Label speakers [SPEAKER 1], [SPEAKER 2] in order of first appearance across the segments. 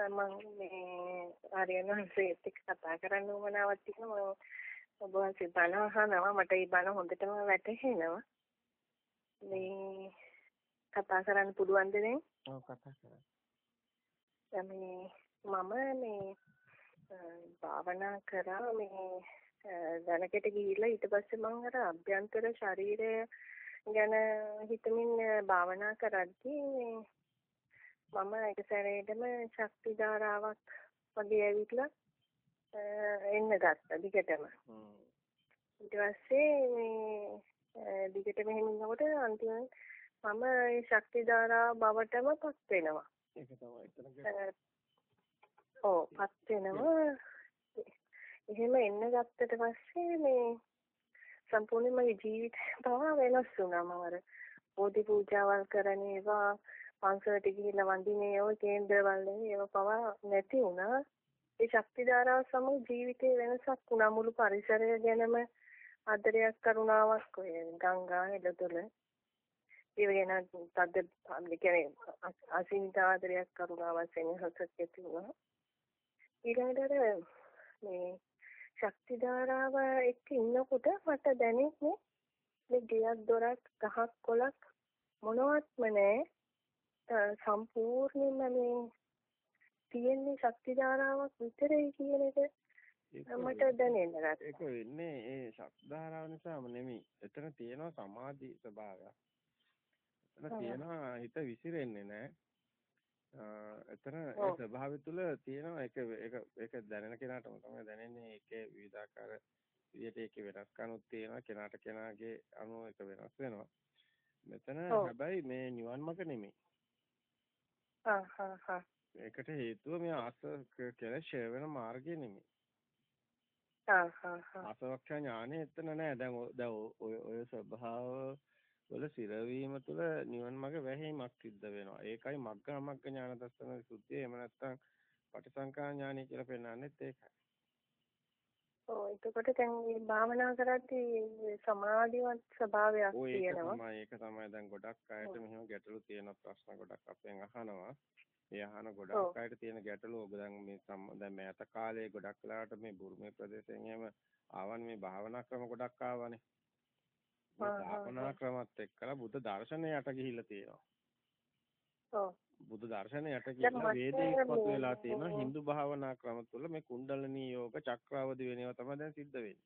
[SPEAKER 1] මම මේ ආර්යනාංශයේත් එක්ක කතා කරන්න උවමනාවක් තියෙනවා. මම ඔබ වහන්සේ බණ අහනවා මට ඒ බණ හොඳටම වැටහෙනවා. මේ කතා කරන්න පුළුවන්ද නේ
[SPEAKER 2] ඔව් කතා කරන්න.
[SPEAKER 1] මේ මම මේ භාවනා කරා මේ දැනකට ගිහිල්ලා ඊට පස්සේ මම අර අභ්‍යන්තර ශරීරය ගැන හිතමින් භාවනා කරද්දී මේ මම එක සැරේටම ශක්ති ධාරාවක් වගේ ඇවිත්ලා එන්න ගත්තා දිගටම. ඊට පස්සේ මේ දිගටම එහෙම ඉන්නකොට අන්තිමට මම ඒ ශක්ති ධාරාව බවටම පත් වෙනවා.
[SPEAKER 2] ඒක තමයි එතන
[SPEAKER 1] ඔව් පත් වෙනවා. එහෙම එන්න ගත්තට පස්සේ මේ සම්පූර්ණයෙන්ම ජීවිතය පවා වෙනස් වුණා මම අර බෝධි පූජාවල් කරන ඒවා පන්සලට ගිහිල්ලා වඳින්නේ ඔය කේන්දරවල ඒව පවා නැති වුණා. ඒ ශක්ති ධාරාව සමග ජීවිතේ වෙනසක් වුණා මුළු පරිසරය ගැනම ආදරයක් කරුණාවක් ඔය ගංගා එළතුල ඒ වෙන තද කියන්නේ අසීමිත ආදරයක් කරුණාවක් සෙනෙහසක් ඇති වුණා. ඊළඟට මේ ශක්ති ධාරාව එක්ක ඉන්නකොට මට දැනෙන්නේ මේ ගෙයක් දොරක් ගහක් කොලක් මොනවත්ම නැහැ සම්පූර්ණයෙන්ම මේ තියෙන්නේ ශක්ති ධාරාවක් විතරයි කියන එක මට දැනෙන්න ගත්තා.
[SPEAKER 2] ඒක වෙන්නේ ඒ ශක්ති ධාරාව නිසාම නෙමෙයි. එතන තියෙනවා සමාධි ස්වභාවයක්. එතන තියෙනවා හිත විසිරෙන්නේ නැහැ. එතන ඒ ස්වභාවය තුළ තියෙනවා ඒක ඒක ඒක දැනෙන කෙනාටම තමයි දැනෙන්නේ ඒකේ විවිධාකාර විදිහට ඒකේ වෙනස්කම්ුත් තියෙනවා කෙනාට කෙනාගේ අනුව ඒක වෙනස් වෙනවා. මෙතන හැබැයි මේ නිවන් මාර්ග නෙමෙයි. ඒකට හේතුව මේ ආස කියලා ෂේ වෙන මාර්ගය නෙමෙයි. ආසවක්ඛ ඥානෙ එතන නෑ. දැන් දැන් ඔය ඔය ස්වභාව වල සිරවීම තුළ නිවන් මඟ වැහිමක් සිද්ධ වෙනවා. ඒකයි මග්ග මග්ග ඥාන දර්ශන සුද්ධිය. එහෙම නැත්නම් පටිසංකා ඥානෙ කියලා පෙන්නන්නේත් ඒකයි.
[SPEAKER 1] ඔව් එතකොට දැන් මේ භාවනා කරද්දී සමාධිවත් ස්වභාවයක් තියෙනවා.
[SPEAKER 2] ඔය ඒක තමයි දැන් ගොඩක් අයට මෙහෙම ගැටලු තියෙන ප්‍රශ්න ගොඩක් අපෙන් අහනවා. ඒ අහන ගොඩක් අයට තියෙන ගැටලු ඔබ දැන් මේ දැන් මෑත කාලේ ගොඩක් වෙලාවට මේ බුරුමේ ප්‍රදේශයෙන් එහෙම ආවන් මේ භාවනා ක්‍රම ගොඩක් ආවනේ. භාවනා ක්‍රමත් එක්කලා බුද්ධ දර්ශනයට ගිහිල්ලා තියෙනවා.
[SPEAKER 1] ඔව්.
[SPEAKER 2] බුදු දර්ශනයට කියලා වේදේ ඉස්පත් වෙලා තියෙනවා. Hindu භාවනා ක්‍රම තුළ මේ කුණ්ඩලනී යෝග චක්‍රාවදි වෙනවා තමයි දැන් සිද්ධ වෙන්නේ.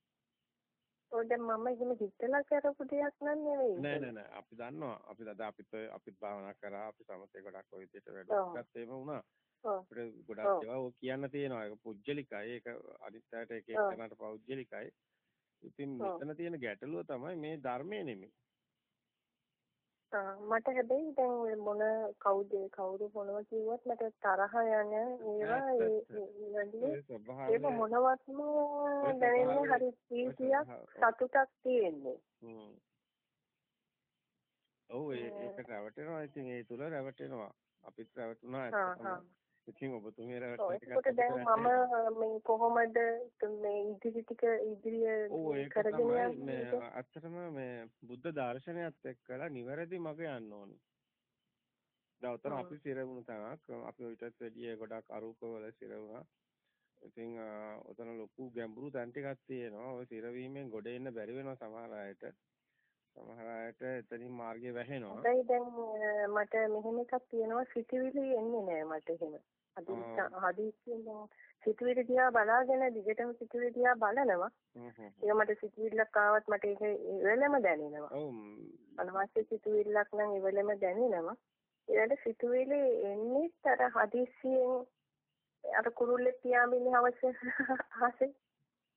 [SPEAKER 1] ඔය දැන් මම එහෙම හිතලා කරපු දෙයක් නන් නෙවෙයි.
[SPEAKER 2] නෑ නෑ නෑ. අපි දන්නවා. අපි අද අපිත් අපිත් භාවනා කරා. අපි සමතේ ගොඩක් ඔය විදිහට වැඩක් එහෙම වුණා. අපිට ගොඩක් ඒවා ඔය කියන්න තියෙනවා. ඒක පුජ්‍යලිකයි. ඒක අනිත් අයට එක එකනට පෞජ්‍යලිකයි. ඉතින් මෙතන තියෙන ගැටලුව තමයි මේ ධර්මයේ නෙමෙයි.
[SPEAKER 1] මට හැබැයි දැන් මොන කවුද කවුරු මොනව කිව්වත් මට තරහ යන ඒවා ඒ ඒක මොනවත්ම දැනෙන්නේ හරි ප්‍රීතියක් සතුටක් තියෙන්නේ.
[SPEAKER 2] ඔව් ඒක රැවටෙනවා. ඉතින් ඒ තුල රැවටෙනවා. අපිත් රැවටුණා ඉතින් ඔබතුමිය
[SPEAKER 1] රැවටෙන එක දැන් මම මේ කොහොමද මේ ඉදිරි ටික ඉදිරිය කරගෙන
[SPEAKER 2] යන්නේ ඇත්තටම මේ බුද්ධ දර්ශනයත් එක්කලා නිවැරදි මඟ යන්න ඕනේ. දැන් උතන අපි සිරවුණු තැනක් අපි ඊටත් වැඩිය ගොඩක් අරූපවල සිරවුණා. ඉතින් උතන ලොකු ගැඹුරු තැන් ටිකක් තියෙනවා. ඔය සිරවීමෙන් ගොඩ එන්න බැරි වෙනවා සමහර අයට. සමහර අයට එතනින් මාර්ගය වැහෙනවා.
[SPEAKER 1] හැබැයි දැන් මට මෙහෙම එකක් තියෙනවා සිතිවිලි එන්නේ නෑ මට එහෙම. හදිස්සියෙන් සිතුවිලි දිහා බලාගෙන දිගටම සිතුවිලි දිහා බලනවා. ඒක මට සිතුවිල්ලක් ආවත් මට ඒක ඉවලෙම දැනෙනවා.
[SPEAKER 2] ඔව්.
[SPEAKER 1] අනවශ්‍ය සිතුවිල්ලක් නම් ඉවලෙම දැනෙනවා. ඊළඟ සිතුවිලි එන්නේ අර හදිස්සියෙන් අර කුරුල්ලෙක් පියාඹින්නේ අවශ්‍ය ආසේ.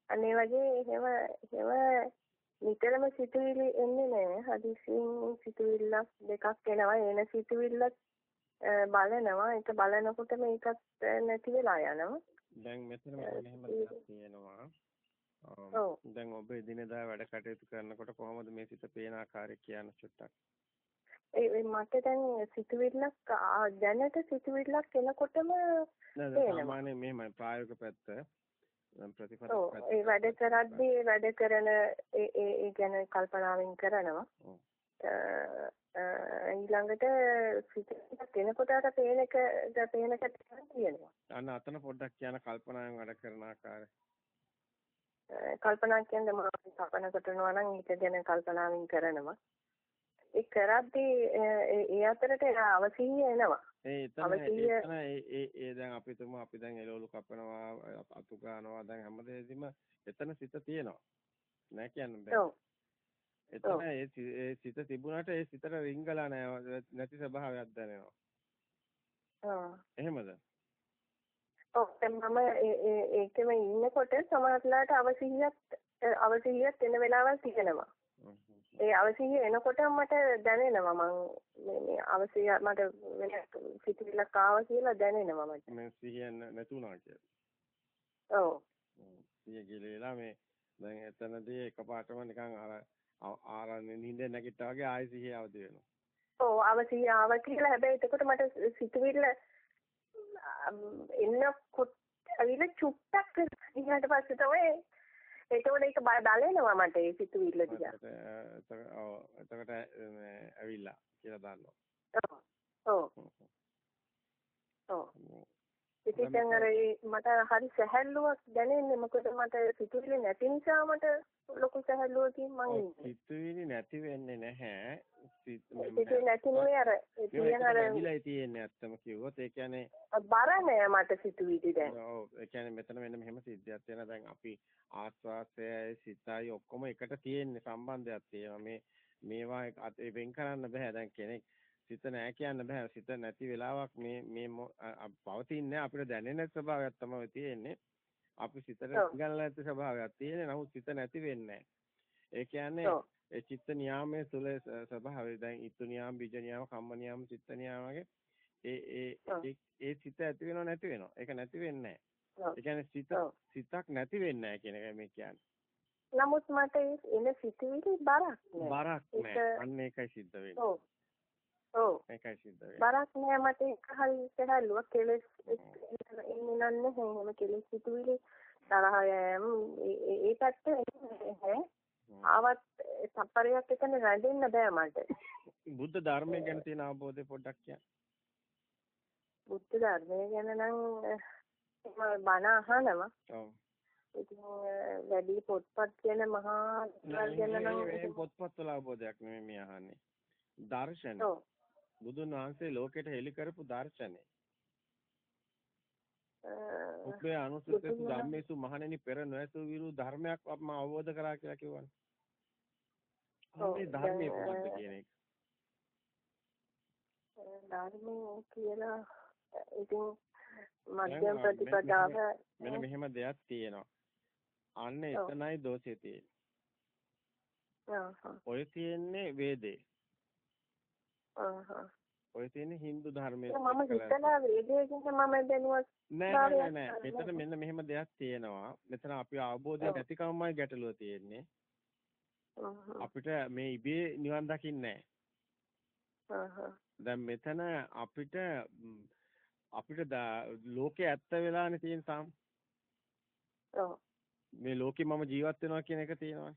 [SPEAKER 1] අනේ වගේ එහෙම එහෙම නිතරම සිතුවිලි එන්නේ නැහැ. හදිස්සියෙන් සිතුවිල්ලක් දෙකක් එනවා. එන සිතුවිල්ලත් බලනවා. ඒක බලනකොට මේකත් නැති වෙලා යනවා.
[SPEAKER 2] දැන් මෙතන මෙහෙම දෙයක් තියෙනවා. දැන් ඔබ එදිනෙදා වැඩ කටයුතු කරනකොට කොහොමද මේ සිත පේන ආකාරය කියන්න චුට්ටක්?
[SPEAKER 1] ඒ මට දැන් සිතුවිල්ලක් දැනට සිතුවිල්ලක් එනකොටම
[SPEAKER 2] සාමාන්‍ය මෙහෙමයි. ප්‍රායෝගික පැත්ත ප්‍රතිපද
[SPEAKER 1] පැත්ත ඒ වැඩ කරද්දී වැඩ කරන ඒ ඒ ගැන කල්පනාවෙන් කරනවා ඊළඟට සිතට කෙනෙකුට අර පේන එක පේන එක තියෙනවා.
[SPEAKER 2] අන්න අතන පොඩ්ඩක් කියන කල්පනාවෙන් වැඩ කරන ආකාරය.
[SPEAKER 1] කල්පනා කියන්නේ මම කල්පනා කරනවා නම් ඒක ගැන කල්පනාවෙන් කරනවා. ඒ කරද්දී ඒ අතරට අවසිහිය එනවා.
[SPEAKER 2] ඒ එතන ඒ ඒ දැන් අපි තුමු අපි දැන් එළවලු කපනවා අතු ගන්නවා දැන් හැමදේදීම එතන සිත තියෙනවා. නෑ කියන්න බෑ. එතන ඒ සිත තිබුණාට ඒ සිතට රිංගලා නෑ නැති ස්වභාවයක් දැනෙනවා.
[SPEAKER 1] ආ.
[SPEAKER 2] එහෙමද?
[SPEAKER 1] ඔව් මම ඒකෙම ඉන්නකොට සමහරట్లాට අවසිහියක් අවසිහියක් එන වෙලාවල් තියෙනවා. ඒ අවසිහිය එනකොට මට දැනෙනවා මං මේ අවසිය මට වෙන සිතිවිල්ලක් ආවා කියලා දැනෙනවා මට.
[SPEAKER 2] මේ සිහිය නැතුණා කියලා.
[SPEAKER 1] ඔව්.
[SPEAKER 2] සිහිය ගිලේලා මේ දැන් එතනදී එකපාරටම නිකන් අර ආරන්නේ නිින්ද නැගිට්ටා වගේ ආයෙ සිහිය අවදි වෙනවා.
[SPEAKER 1] ඔව් අවසිය ආවා කියලා හැබැයි එතකොට මට සිතිවිල්ල එන්නකොට ඇවිල්ලා චුට්ටක් ඊට පස්සේ තමයි එතකොට ඒක බලනවා මට ඒ සිතුවිල්ල දිහා.
[SPEAKER 2] ඔව් එතකොට ඇවිල්ලා කියලා දාන්නවා.
[SPEAKER 1] ඔව්. ඔව්. ඉතින් දැන් අර මට හරි සැහැල්ලුවක් දැනෙන්නේ. මොකද මට සිතුවිලි නැති නිසා මට ලොකු සැහැල්ලුවකින් මං ඉන්නේ.
[SPEAKER 2] සිතුවිලි නැති වෙන්නේ නැහැ.
[SPEAKER 1] සිතුවිලි නැති නෙවෙයි අර. තියෙන අර
[SPEAKER 2] ඉලයි තියෙන්නේ ඇත්තම කිව්වොත්. ඒ කියන්නේ
[SPEAKER 1] බර නෑ මට සිතුවිලි දැන්.
[SPEAKER 2] ඔව්. ඒ කියන්නේ මෙතන මෙන්න මෙහෙම සිද්ධියක් තියෙනවා. දැන් අපි ආස්වාසයයි සිතයි ඔක්කොම එකට තියෙන්නේ සම්බන්ධයක් තියෙනවා. මේ මේවා වෙන් කරන්න බෑ දැන් කෙනෙක් සිත නෑ කියන්න බෑ. සිත නැති වෙලාවක් මේ මේ පවතින්නේ අපිට දැනෙන ස්වභාවයක් තමයි තියෙන්නේ. අපි සිතට ගන්න නැති ස්වභාවයක් තියෙන්නේ. නමුත් සිත නැති වෙන්නේ ඒ කියන්නේ ඒ චිත්ත නියාමයේ තුල ස්වභාවය දැන් ඊතු නියාම බීජ නියාම කම්ම නියාම චිත්ත නියාම වගේ ඒ ඒ ඒ සිත ඇති වෙනව නැති වෙනව. ඒක නැති වෙන්නේ ඒ කියන්නේ සිත සිතක් නැති වෙන්නේ නැහැ කියන එකයි මේ කියන්නේ.
[SPEAKER 1] නමුත් මට එන සිතුවිලි බරක් නෑ.
[SPEAKER 2] බරක් නෑ. අන්න ඒකයි සිද්ධ වෙන්නේ.
[SPEAKER 1] ඔව්. ඔව්.
[SPEAKER 2] ඒකයි සිද්ධ වෙන්නේ.
[SPEAKER 1] බරක් නෑ මට ඒක හරි සහැල්ලුවක් කෙලස් එන්නේ නැහැ එහෙම කෙලස් සිතුවිලි තරහ යෑම ඒ පැත්ත නැහැ. ආවත් සප්පරයක් එතන රැඳෙන්න බෑ මට.
[SPEAKER 2] බුද්ධ ධර්මය ගැන තියෙන අවබෝධය පොඩ්ඩක් කියන්න.
[SPEAKER 1] බුද්ධ ධර්මය ගැන නම් මම බණ අහනවා.
[SPEAKER 2] ඔව්.
[SPEAKER 1] ඉතින් වැඩි පොත්පත් කියන මහා ගැන නම්
[SPEAKER 2] මේ පොත්පත් වල අවබෝධයක් නෙමෙයි මේ අහන්නේ. දර්ශන. බුදුන් වහන්සේ ලෝකෙට හෙළි කරපු දර්ශනය. උපේ අනුසුතසු ධම්මේසු මහණෙනි පෙර නොඇසු විරු ධර්මයක් මම අවබෝධ කරා කියලා කිව්වනේ. මේ ධර්මයේ කොහොමද කියන එක?
[SPEAKER 1] ධර්මයේ කියලා ඉතින් මධ්‍යම ප්‍රතිපදාව
[SPEAKER 2] මෙන්න මෙහෙම දෙයක් තියෙනවා. අන්න එතනයි දෝෂය තියෙන්නේ. ඔය තියෙන්නේ වේදේ. ඔය තියෙන්නේ Hindu ධර්මයේ.
[SPEAKER 1] මම හිතලා වේදේ කියන මම දැනුවත්
[SPEAKER 2] නෑ නෑ නෑ. මෙතන මෙන්න මෙහෙම දෙයක් තියෙනවා. මෙතන අපි අවබෝධය නැතිකමයි ගැටලුව තියෙන්නේ. අපිට මේ ඉබේ නිවන් දකින්නේ නෑ. දැන් මෙතන අපිට අපිට ලෝකේ ඇත්ත වෙලානේ තියෙන.
[SPEAKER 1] ඔව්.
[SPEAKER 2] මේ ලෝකේ මම ජීවත් වෙනවා කියන එක තියෙනවා.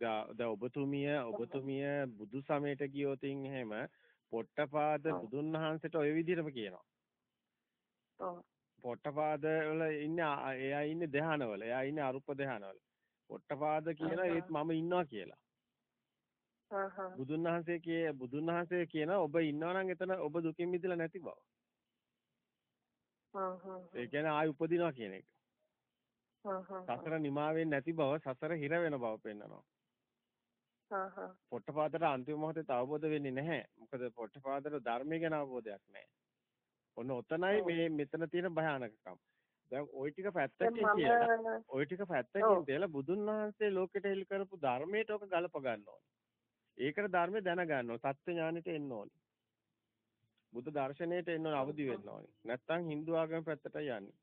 [SPEAKER 2] දැන් ඔබතුමිය ඔබතුමිය බුදු සමයට ගියොතින් එහෙම පොට්ටපාද බුදුන් වහන්සේට ওই විදිහටම කියනවා.
[SPEAKER 1] ඔව්.
[SPEAKER 2] පොට්ටපාද වල ඉන්නේ එයා ඉන්නේ ධානවල. එයා ඉන්නේ අරුප ධානවල. පොට්ටපාද කියනවා ඒත් මම ඉන්නවා කියලා. බුදුන් වහන්සේ කියේ බුදුන් වහන්සේ කියන ඔබ ඉන්නවා නම් එතන ඔබ දුකින් මිදලා නැති බව. ඒ කියන්නේ ආයි උපදිනවා කියන එක. සසර නිමා වෙන්නේ නැති බව සසර හිර වෙන බව පෙන්නනවා. පොට්ටපාදට අන්තිම මොහොතේ අවබෝධ වෙන්නේ නැහැ. මොකද පොට්ටපාදට ධර්මය ගැන අවබෝධයක් නැහැ. ඔන්න ඔතනයි මේ මෙතන තියෙන භයානකකම. දැන් ওই ටික පැත්තකින් කියලා ওই ටික පැත්තකින් තියලා බුදුන් වහන්සේ ලෝකෙට හෙළි කරපු ධර්මයට ඔක ගලප ගන්න ඕනේ. ඒකට ධර්මය දැනගන්න ඕනේ. තත්ත්ව ඥානෙට එන්න ඕනේ. බුද්ධ දර්ශනයට එන්න ඕනේ අවදි වෙන්න ඕනේ. නැත්තම් Hindu ආගම පැත්තට යන්නේ.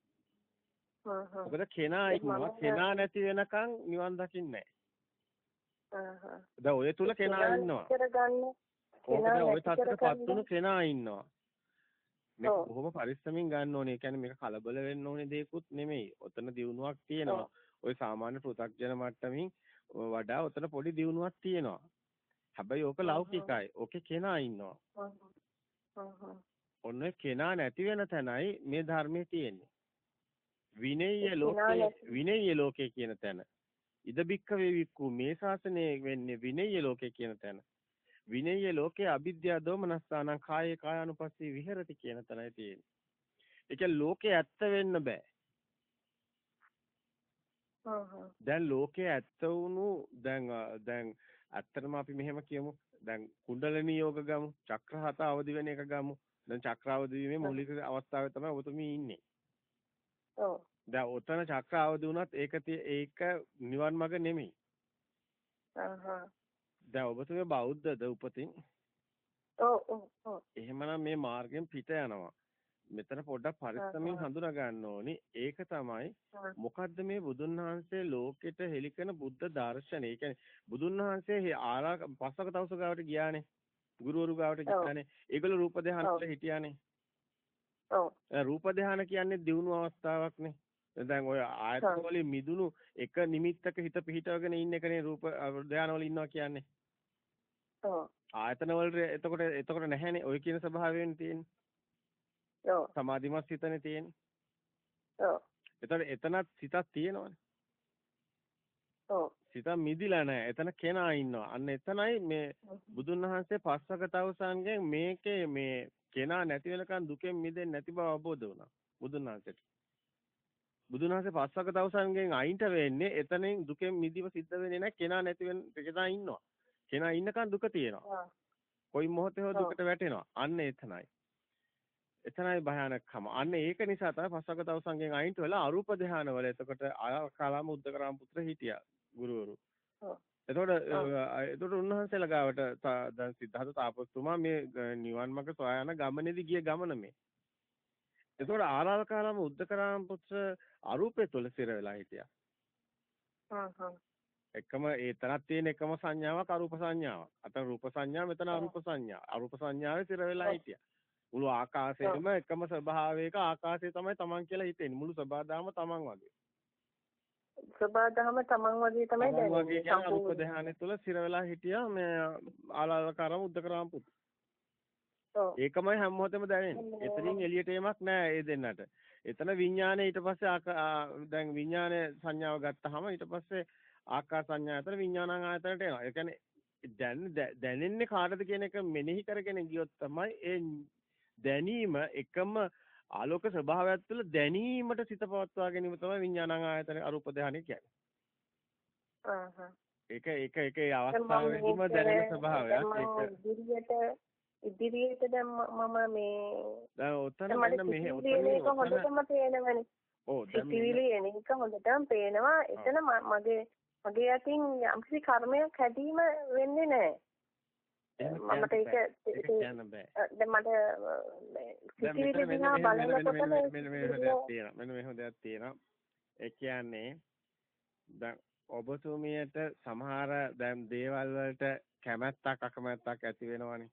[SPEAKER 2] මොකද කෙනා ඉන්නවා කෙනා නැති වෙනකන් නිවන් දකින්නේ නැහැ. දැන් ඔය තුල කෙනා ඉන්නවා. කොහොමද ඔය තත්ත්වයටපත් වුණු කෙනා ඉන්නවා. මේක බොහොම පරිස්සමින් ගන්න ඕනේ. ඒ කියන්නේ මේක කලබල වෙන්න ඕනේ දෙයක්වත් නෙමෙයි. ඔතන දියුණුවක් තියෙනවා. ওই සාමාන්‍ය පෘථග්ජන මට්ටමින් වඩා ඔතන පොඩි දියුණුවක් තියෙනවා. හැබැයි ඕක ලෞකිකයි. ඕකේ කෙනා ඉන්නවා. ඔන්න කෙනා නැති වෙන තැනයි මේ ධර්මයේ තියෙන්නේ. විනය්‍ය ලෝකයේ විනය්‍ය ලෝකයේ කියන තැන. ඉද බික්ක වේවික්කු මේ ශාසනයේ වෙන්නේ විනය්‍ය ලෝකයේ කියන තැන. විනය්‍ය ලෝකයේ අවිද්‍යා දෝමනස්සානං කායේ කායानुපස්සී විහෙරති කියන තැනයි තියෙන්නේ. ඒ කියන්නේ ලෝකේ ඇත්ත වෙන්න බෑ. දැන් ලෝකේ ඇත්ත වුණු දැන් දැන් ඇත්තටම අපි මෙහෙම කියමු. දැන් කුණ්ඩලිනී යෝග ගමු. චක්‍රහත අවදි වෙන එක ගමු. දැන් චක්‍රාවදි වීමේ මූලික අවස්ථාවේ තමයි ඔබතුමී ඉන්නේ.
[SPEAKER 1] ඔව්.
[SPEAKER 2] දැන් ඔතන චක්‍රාවදි වුණත් ඒක ඒක නිවන් මඟ නෙමෙයි.
[SPEAKER 1] අහහ.
[SPEAKER 2] දැන් ඔබතුමී බෞද්ධද උපතින්?
[SPEAKER 1] ඔව් ඔව් ඔව්.
[SPEAKER 2] එහෙමනම් මේ මාර්ගයෙන් පිට යනවා. මෙතන පොඩ්ඩක් පරිස්සමින් හඳුනා ගන්න ඕනි. ඒක තමයි මොකද්ද මේ බුදුන් වහන්සේ ලෝකෙට හෙලිකන බුද්ධ දර්ශනය. ඒ කියන්නේ බුදුන් වහන්සේ ආරා පස්වක තවුස ගාවට ගියානේ. ගුරුවරු ගාවට ගියානේ. ඒගොල්ලෝ රූප ධානවල හිටියානේ.
[SPEAKER 1] ඔව්.
[SPEAKER 2] රූප ධාන කියන්නේ දියුණු අවස්ථාවක්නේ. දැන් ඔය ආයතන වලින් මිදුණු එක නිමිත්තක හිත පිහිටවගෙන ඉන්න එකනේ රූප ධාන වල ඉන්නවා කියන්නේ.
[SPEAKER 1] ඔව්.
[SPEAKER 2] ආයතන වල එතකොට එතකොට නැහැනේ. ඔය කියන ස්වභාවයෙන් තියෙන්නේ.
[SPEAKER 1] ඔව්.
[SPEAKER 2] සමාධිමත් සිතනේ තියෙන්නේ.
[SPEAKER 1] ඔව්.
[SPEAKER 2] එතකොට එතනත් සිතක් තියෙනවනේ.
[SPEAKER 1] ඔව්.
[SPEAKER 2] සිත මිදිලා නැහැ. එතන කෙනා ඉන්නවා. අන්න එතනයි මේ බුදුන් වහන්සේ පස්වක තවුසන්ගෙන් මේකේ මේ කෙනා නැති වෙනකන් දුකෙන් මිදෙන්නේ නැති බව අවබෝධ වුණා. බුදුන් වහන්සේට. බුදුන් වහන්සේ පස්වක තවුසන්ගෙන් අයින්ට වෙන්නේ එතනින් දුකෙන් මිදීම සිද්ධ වෙන්නේ නැහැ. කෙනා නැති වෙන කෙනා ඉන්නවා. කෙනා ඉන්නකන් දුක තියෙනවා. කොයි මොහොතේ හෝ දුකට වැටෙනවා. අන්න එතනයි. එතනයි භයානකම. අන්න ඒක නිසා තමයි පස්වක තවුසන්ගෙන් අයින්ට වෙලා අරූප ධානවල එතකොට ආකාලාම උද්දකරාම පුත්‍ර හිටියා. ගුරුවරු. එතකොට එතකොට උන්වහන්සේලා ගාවට දැන් සිද්ධාර්ථ තාපසතුමා මේ නිවන් මඟ සොයා යන ගමනේදී ගිය ගමන මේ. එතකොට ආරාවකාරම උද්දකරාම පුත්‍ර අරූපේ තුල සිර වෙලා හිටියා. එකම ඒ තරක් තියෙන එකම සංඥාවක් අරූප සංඥාවක්. අතන රූප සංඥා මෙතන අරූප සංඥා. අරූප සංඥාවේ සිර වෙලා හිටියා. මුළු ආකාශයේම එකම ස්වභාවයක ආකාශය තමයි Taman කියලා හිතෙන්නේ. මුළු සබාදාම Taman වගේ.
[SPEAKER 1] සබාදහම තමන් වගේ තමයි
[SPEAKER 2] දැනෙන්නේ. වගේ කියන අරුප ධානය තුළ සිර වෙලා හිටියා මේ ආලාලකාරම උද්දකරාම පුත්. ඒකමයි හැම මොහොතෙම දැනෙන්නේ. එතනින් එළියට එීමක් නැහැ ඒ දෙන්නට. එතන විඥානේ ඊට පස්සේ දැන් විඥානේ සංඥාව ගත්තාම ඊට පස්සේ ආකාර සංඥා අතර විඥානං ආයතනට එනවා. ඒ කියන්නේ දැන් දැනෙන්නේ කාටද කියන එක මෙනෙහි කරගෙන ගියොත් තමයි ඒ දැනීම එකම ආලෝක ස්වභාවයත් තුළ දැනීමට සිත පවත්වා ගැනීම තමයි විඥානං ආයතන අරූප ධානය කියන්නේ. ඒක ඒක ඒක ඒ අවස්ථාවේදීම දැනෙන ස්වභාවයක් ඒක
[SPEAKER 1] ඉදිරියට දැන් මම මේ
[SPEAKER 2] දැන් ඔතන මෙන්න මෙහෙ
[SPEAKER 1] ඔතන හොඳටම පේනවනේ.
[SPEAKER 2] ඔව් දැන්
[SPEAKER 1] සිතිවිලි එන එක හොඳටම පේනවා. එතන මගේ මගේ අතින් යම්කිසි කර්මයක් හැදීම වෙන්නේ නැහැ. මමට ඒක
[SPEAKER 2] කියන්න බෑ.
[SPEAKER 1] දැන් මට සිතිවිලි දිහා බලනකොට
[SPEAKER 2] මෙන්න මේ හොදයක් තියෙනවා. මෙන්න මේ හොදයක් තියෙනවා. ඒ කියන්නේ දැන් ඔබතුමියට සමහර දැන් දේවල් වලට කැමැත්තක් අකමැත්තක් ඇති වෙනවනේ.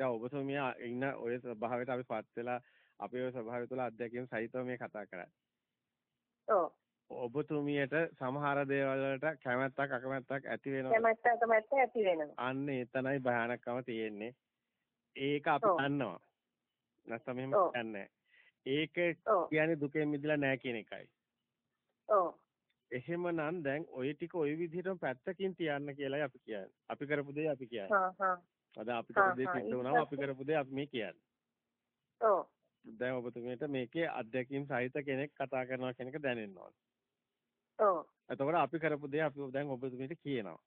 [SPEAKER 2] දැන් ඔබතුමිය ඉන්න ඔය ස්වභාවයට අපිපත් වෙලා අපේ ඔය ස්වභාවය තුළ අධ්‍යක්ෂකයන් සහිතව මේ කතා කරන්නේ.
[SPEAKER 1] ඔව්.
[SPEAKER 2] ඔබතුමියට සමහර දේවල් වලට කැමැත්තක් අකමැත්තක් ඇති වෙනවා.
[SPEAKER 1] කැමැත්ත අකමැත්ත ඇති වෙනවා.
[SPEAKER 2] අන්න එතනයි භයානකම තියෙන්නේ. ඒක අපි දන්නවා. නැත්නම් මෙහෙම කියන්නේ. ඒක කියන්නේ දුකෙන් මිදලා නැහැ කියන එකයි.
[SPEAKER 1] ඔව්.
[SPEAKER 2] එහෙමනම් දැන් ওই ටික ওই විදිහටම පැත්තකින් තියන්න කියලායි අපි කියන්නේ. අපි කරපු දේ අපි කියන්නේ.
[SPEAKER 1] හා හා.
[SPEAKER 2] අද අපි කරපු දේ සිද්ධ වුණාම අපි කරපු දේ අපි මේ කියන්නේ.
[SPEAKER 1] ඔව්.
[SPEAKER 2] දැන් ඔබතුමීට මේකේ අත්දැකීම් සහිත කෙනෙක් කතා කරනවා කියන එක දැනෙන්න ඕන.
[SPEAKER 1] ඔව්.
[SPEAKER 2] එතකොට අපි කරපු දේ අපි දැන් ඔබතුමීට කියනවා.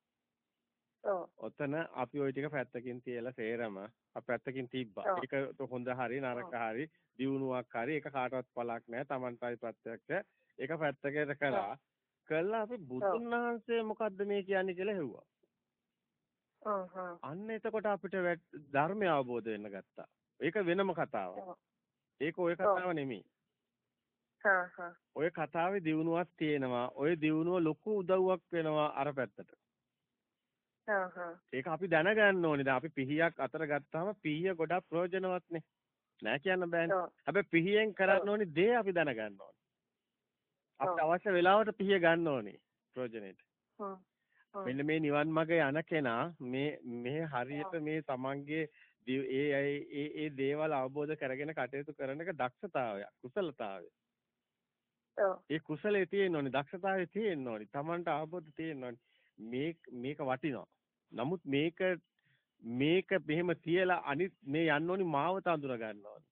[SPEAKER 1] ඔව්.
[SPEAKER 2] ඔතන අපි ওই ටික පැත්තකින් තියලා සේරම පැත්තකින් තිබ්බා. ඒක හොඳ හරි නරක හරි දියුණුවක් හරි ඒක කාටවත් පළක් නැහැ. Tamanටයි ප්‍රත්‍යක්ෂ. ඒක පැත්තකට කළා. කළා අපි බුදුන් වහන්සේ මොකද්ද මේ කියන්නේ කියලා හෙව්වා. අන්න එතකොට අපිට ධර්මය අවබෝධ වෙන්න ගත්තා. ඒක වෙනම කතාවක්. ඒක ওই කතාව නෙමෙයි. ඔය කතාවේ දියුණුවක් තියෙනවා. ඔය දියුණුව ලොකු උදව්වක් වෙනවා අර පැත්තට. ඒක අපි දැනගන්න ඕනේ. දැන් අපි පිහියක් අතර ගත්තාම පිහිය ගොඩක් ප්‍රයෝජනවත්නේ. නෑ කියන්න බෑනේ. හැබැයි පිහියෙන් කරන්න ඕනේ දේ අපි දැනගන්න ඕනේ. අපිට අවශ්‍ය වෙලාවට පිහිය ගන්න ඕනේ ප්‍රයෝජනෙට. මෙන්න මේ නිවන් මාර්ග යන කෙනා මේ මේ හරියට මේ තමන්ගේ ඒ ඒ ඒ දේවල් අවබෝධ කරගෙන කටයුතු කරන එක දක්ෂතාවයක් කුසලතාවය. ඒ කුසලයේ තියෙන්න ඕනේ දක්ෂතාවයේ තියෙන්න ඕනේ තමන්ට අවබෝධ තියෙන්න ඕනේ මේක මේක වටිනවා. නමුත් මේක මේක මෙහෙම තියලා අනිත් මේ යන්න ඕනි මාවත අඳුර ගන්න ඕනි.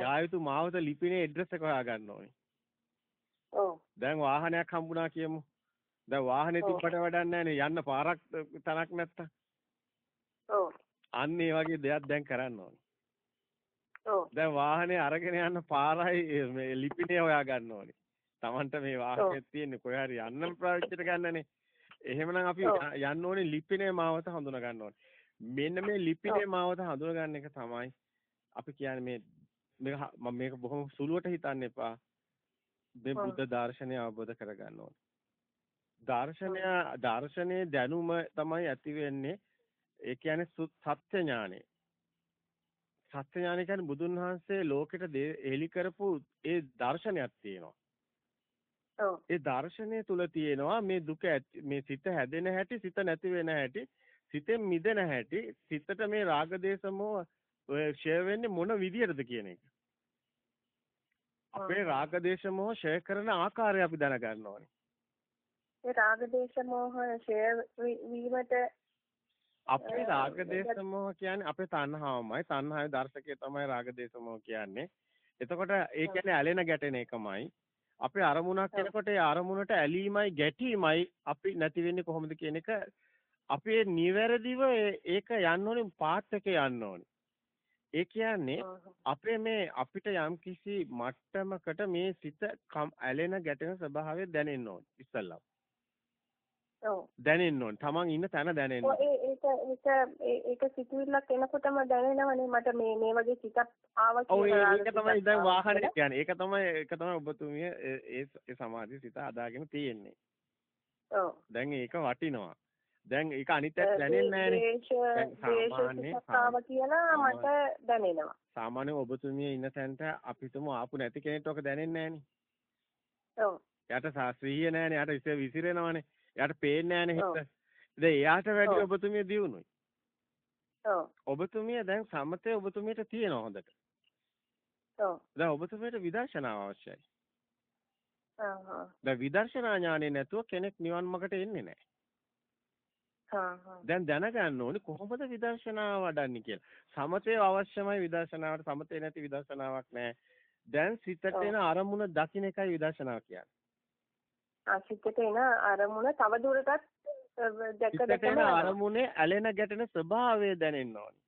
[SPEAKER 2] යා යුතු මාවත ලිපිනේ ඇඩ්‍රස් එක හොයා ගන්න ඕනි.
[SPEAKER 1] ඔව්.
[SPEAKER 2] දැන් වාහනයක් හම්බුණා කියමු. දැන් වාහනේ තිබ්බට වැඩක් නැහැ යන්න පාරක් තනක් නැත්තම්.
[SPEAKER 1] ඔව්.
[SPEAKER 2] අන්න ඒ වගේ දෙයක් දැන් කරන්න ඕනේ.
[SPEAKER 1] ඔව්.
[SPEAKER 2] දැන් වාහනේ අරගෙන යන්න පාරයි මේ ලිපිනේ හොයා ගන්න ඕනේ. Tamanට මේ වාහනේ තියෙන්නේ කොහේ හරි යන්න ප්‍රායෝගිකයට ගන්නනේ. එහෙමනම් අපි යන්න ඕනේ ලිපිනේ මාවත හඳුනා ගන්න ඕනේ. මෙන්න මේ ලිපිනේ මාවත හඳුනා ගන්න එක තමයි අපි කියන්නේ මේ මේක මම මේක බොහොම සුළුවට හිතන්න එපා. මේ බුද්ධ දර්ශනය අවබෝධ කරගන්න ඕනේ. දර්ශනය දර්ශනයේ දැනුම තමයි ඇති වෙන්නේ. ඒ කියන්නේ සත්‍ය ඥානෙ. සත්‍ය ඥානය කියන්නේ බුදුන් වහන්සේ ලෝකෙට එලි කරපු ඒ දර්ශනයක් තියෙනවා. ඒ දර්ශනය තුල තියෙනවා මේ දුක මේ සිත හැදෙන හැටි, සිත නැති වෙන හැටි, සිතෙන් මිදෙන හැටි, සිතට මේ රාග දේශ මොහ ඔය ෂෙයා වෙන්නේ මොන විදියටද කියන එක. අපේ රාග දේශ මොහ ෂෙයා කරන ආකාරය අපි දැනගන්න ඕනේ.
[SPEAKER 1] ඒ රාග දේශ මොහ ෂෙයා වීමට
[SPEAKER 2] අපේ රාග දේශ මොහ කියන්නේ අපේ තණ්හාවමයි. තණ්හාවේ දර්ශකය තමයි රාග දේශ මොහ කියන්නේ. එතකොට ඒ කියන්නේ ඇලෙන ගැටෙන එකමයි. අපේ අරමුණක් එනකොට ඒ අරමුණට ඇලීමයි ගැටීමයි අපි නැති වෙන්නේ කොහොමද කියන එක අපේ නිවැරදිව ඒක යන්න ඕනේ පාත් එක යන්න ඕනේ. ඒ කියන්නේ අපේ මේ අපිට යම් කිසි මට්ටමකට මේ සිත ඇලෙන ගැටෙන ස්වභාවය දැනෙන්න ඕනේ ඉස්සල්ලා. දැනෙන්න ඕනේ. Taman ඉන්න තැන දැනෙන්න.
[SPEAKER 1] ඔව් ඒක ඒක ඒක සිතුවිල්ලක් එනකොටම දැනෙනවනේ මට මේ මේ වගේ සිතක් ආවා
[SPEAKER 2] කියලා. ඔව් ඒක තමයි දැන් වාහනේ කියන්නේ. ඒක තමයි ඒක තමයි ඔබතුමිය ඒ ඒ සමාධි සිත හදාගෙන තියෙන්නේ.
[SPEAKER 1] ඔව්.
[SPEAKER 2] දැන් ඒක වටිනවා. දැන් ඒක අනිත්‍යයක් දැනෙන්නේ
[SPEAKER 1] නැහැනේ. සාමාන්‍ය කියලා මට දැනෙනවා.
[SPEAKER 2] සාමාන්‍ය ඔබතුමිය ඉන්න තැනට අපිටම ආපු නැති කෙනෙක්ට ඔක දැනෙන්නේ නැහනේ.
[SPEAKER 1] ඔව්.
[SPEAKER 2] එයාට ශාස්ත්‍රීය නැහනේ. ඉස්සෙ විසිරෙනවනේ. එයාට පේන්නේ නැහනේ හිත. දැන් එයාට වැඩි ඔබතුමිය දියුණුයි.
[SPEAKER 1] ඔව්.
[SPEAKER 2] ඔබතුමිය දැන් සමතේ ඔබතුමියට තියෙනවා හොඳට.
[SPEAKER 1] ඔව්.
[SPEAKER 2] දැන් ඔබතුමියට විදර්ශනාව අවශ්‍යයි.
[SPEAKER 1] හා හා.
[SPEAKER 2] දැන් විදර්ශනා ඥානෙ නැතුව කෙනෙක් නිවන් මාර්ගට එන්නේ නැහැ. දැන් දැනගන්න ඕනේ කොහොමද විදර්ශනාව වඩන්නේ කියලා. සමතේ අවශ්‍යමයි විදර්ශනාවට සමතේ නැති විදර්ශනාවක් නැහැ. දැන් සිතට එන අරමුණ දකින්න එකයි විදර්ශනාව කියන්නේ.
[SPEAKER 1] සිතට එන අරමුණ තව දුරටත් දැක
[SPEAKER 2] දැක අරමුණේ ඇලෙන ගැටෙන ස්වභාවය දැනෙන්න ඕනේ.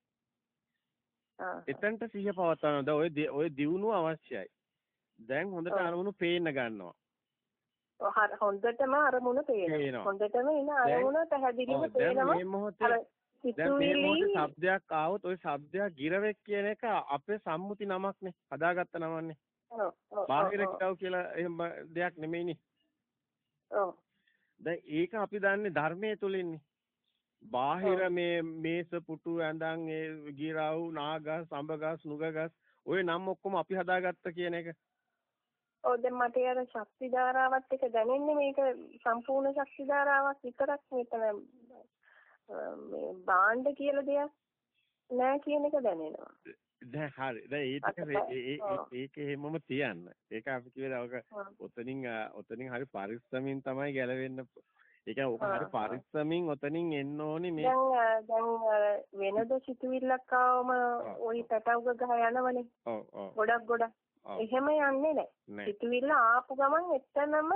[SPEAKER 2] එතනට සිහිය පවත්වනවා. දැන් ඔය ඔය දියුණුව අවශ්‍යයි. දැන් හොඳට අරමුණු පේන්න ගන්නවා.
[SPEAKER 1] හොඳටම අරමුණ පේනවා. හොඳටම එන අරමුණ පැහැදිලිව පේනවා.
[SPEAKER 2] දැන් මේ මොහොතේ ශබ්දයක් ආවොත් ওই ශබ්දයක් ගිරවෙක් කියන එක අපේ සම්මුති නමක්නේ. හදාගත්ත නමන්නේ.
[SPEAKER 1] ඔව්.
[SPEAKER 2] බාහිර කියලා එහෙම දෙයක් නෙමෙයිනේ.
[SPEAKER 1] ඔව්.
[SPEAKER 2] දැන් ඒක අපි දන්නේ ධර්මයේ තුලින්නේ. බාහිර මේ මේස පුටු ඇඳන් ඒ ගිරව් නාගස් සම්බගස් නුගගස් ওই නම් ඔක්කොම අපි හදාගත්ත කියන එක.
[SPEAKER 1] ඔව් දැන් මට අර ශක්ති ධාරාවත් එක දැනෙන්නේ මේක සම්පූර්ණ ශක්ති ධාරාවක් විතරක් මෙතන මේ බාණ්ඩ කියලා දෙයක් නෑ කියන එක දැනෙනවා.
[SPEAKER 2] දැන් හරි. දැන් ඒක ඒක එහෙමම තියන්න. ඒක අපි කියවලා ඔක ඔතනින් ඔතනින් හරි පරිස්සමින් තමයි ගැලවෙන්න. ඒ කියන්නේ ඔක හරි පරිස්සමින් ඔතනින් එන්න ඕනේ මේ
[SPEAKER 1] දැන් දැන් වෙනද සිතුවිල්ලක් ආවම ওই පැටවුග ගහ යනවනේ.
[SPEAKER 2] ඔව් ඔව්.
[SPEAKER 1] ගොඩක් ගොඩක්. එහෙම යන්නේ නැහැ. සිතුවිල්ල ආපු ගමන් එතනම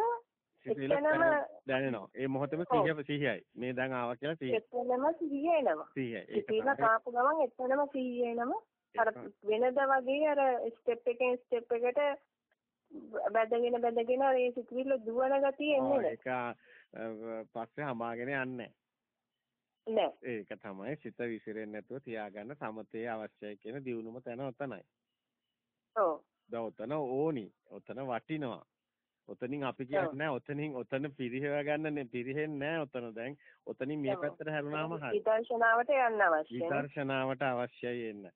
[SPEAKER 1] එතනම
[SPEAKER 2] දැනෙනවා. ඒ මොහොතේම සිහිය සිහියයි. මේ දැන් ආවා කියලා සිහිය.
[SPEAKER 1] එතනම සිහිය එනවා.
[SPEAKER 2] සිහියයි.
[SPEAKER 1] සිතුවිල්ල ආපු ගමන් එතනම සිහිය එනවා. අර වෙනද වගේ අර ස්ටෙප් එකෙන් ස්ටෙප් එකට බැදගෙන බැදගෙන ඒ සිතුවිල්ල දුවන ගතිය එන්නේ
[SPEAKER 2] නැහැ. ඒක පස්සේ හමාගෙන යන්නේ
[SPEAKER 1] නෑ.
[SPEAKER 2] ඒක තමයි සිත විසිරෙන්නේ නැතුව තියාගන්න සමතේ අවශ්‍යයි කියන දියුණුම තැන ඔතනයි.
[SPEAKER 1] ඔව්.
[SPEAKER 2] ඔතන ඕනි. ඔතන වටිනවා. ඔතනින් අපි කියන්නේ ඔතනින් ඔතන පිරිහව ගන්න පිරිහෙන්නේ නැහැ ඔතන දැන් ඔතනින් මේ පැත්තට හැරුණාම හරි
[SPEAKER 1] විදර්ශනාවට යන්න අවශ්‍යයි
[SPEAKER 2] විදර්ශනාවට අවශ්‍යයි එන්න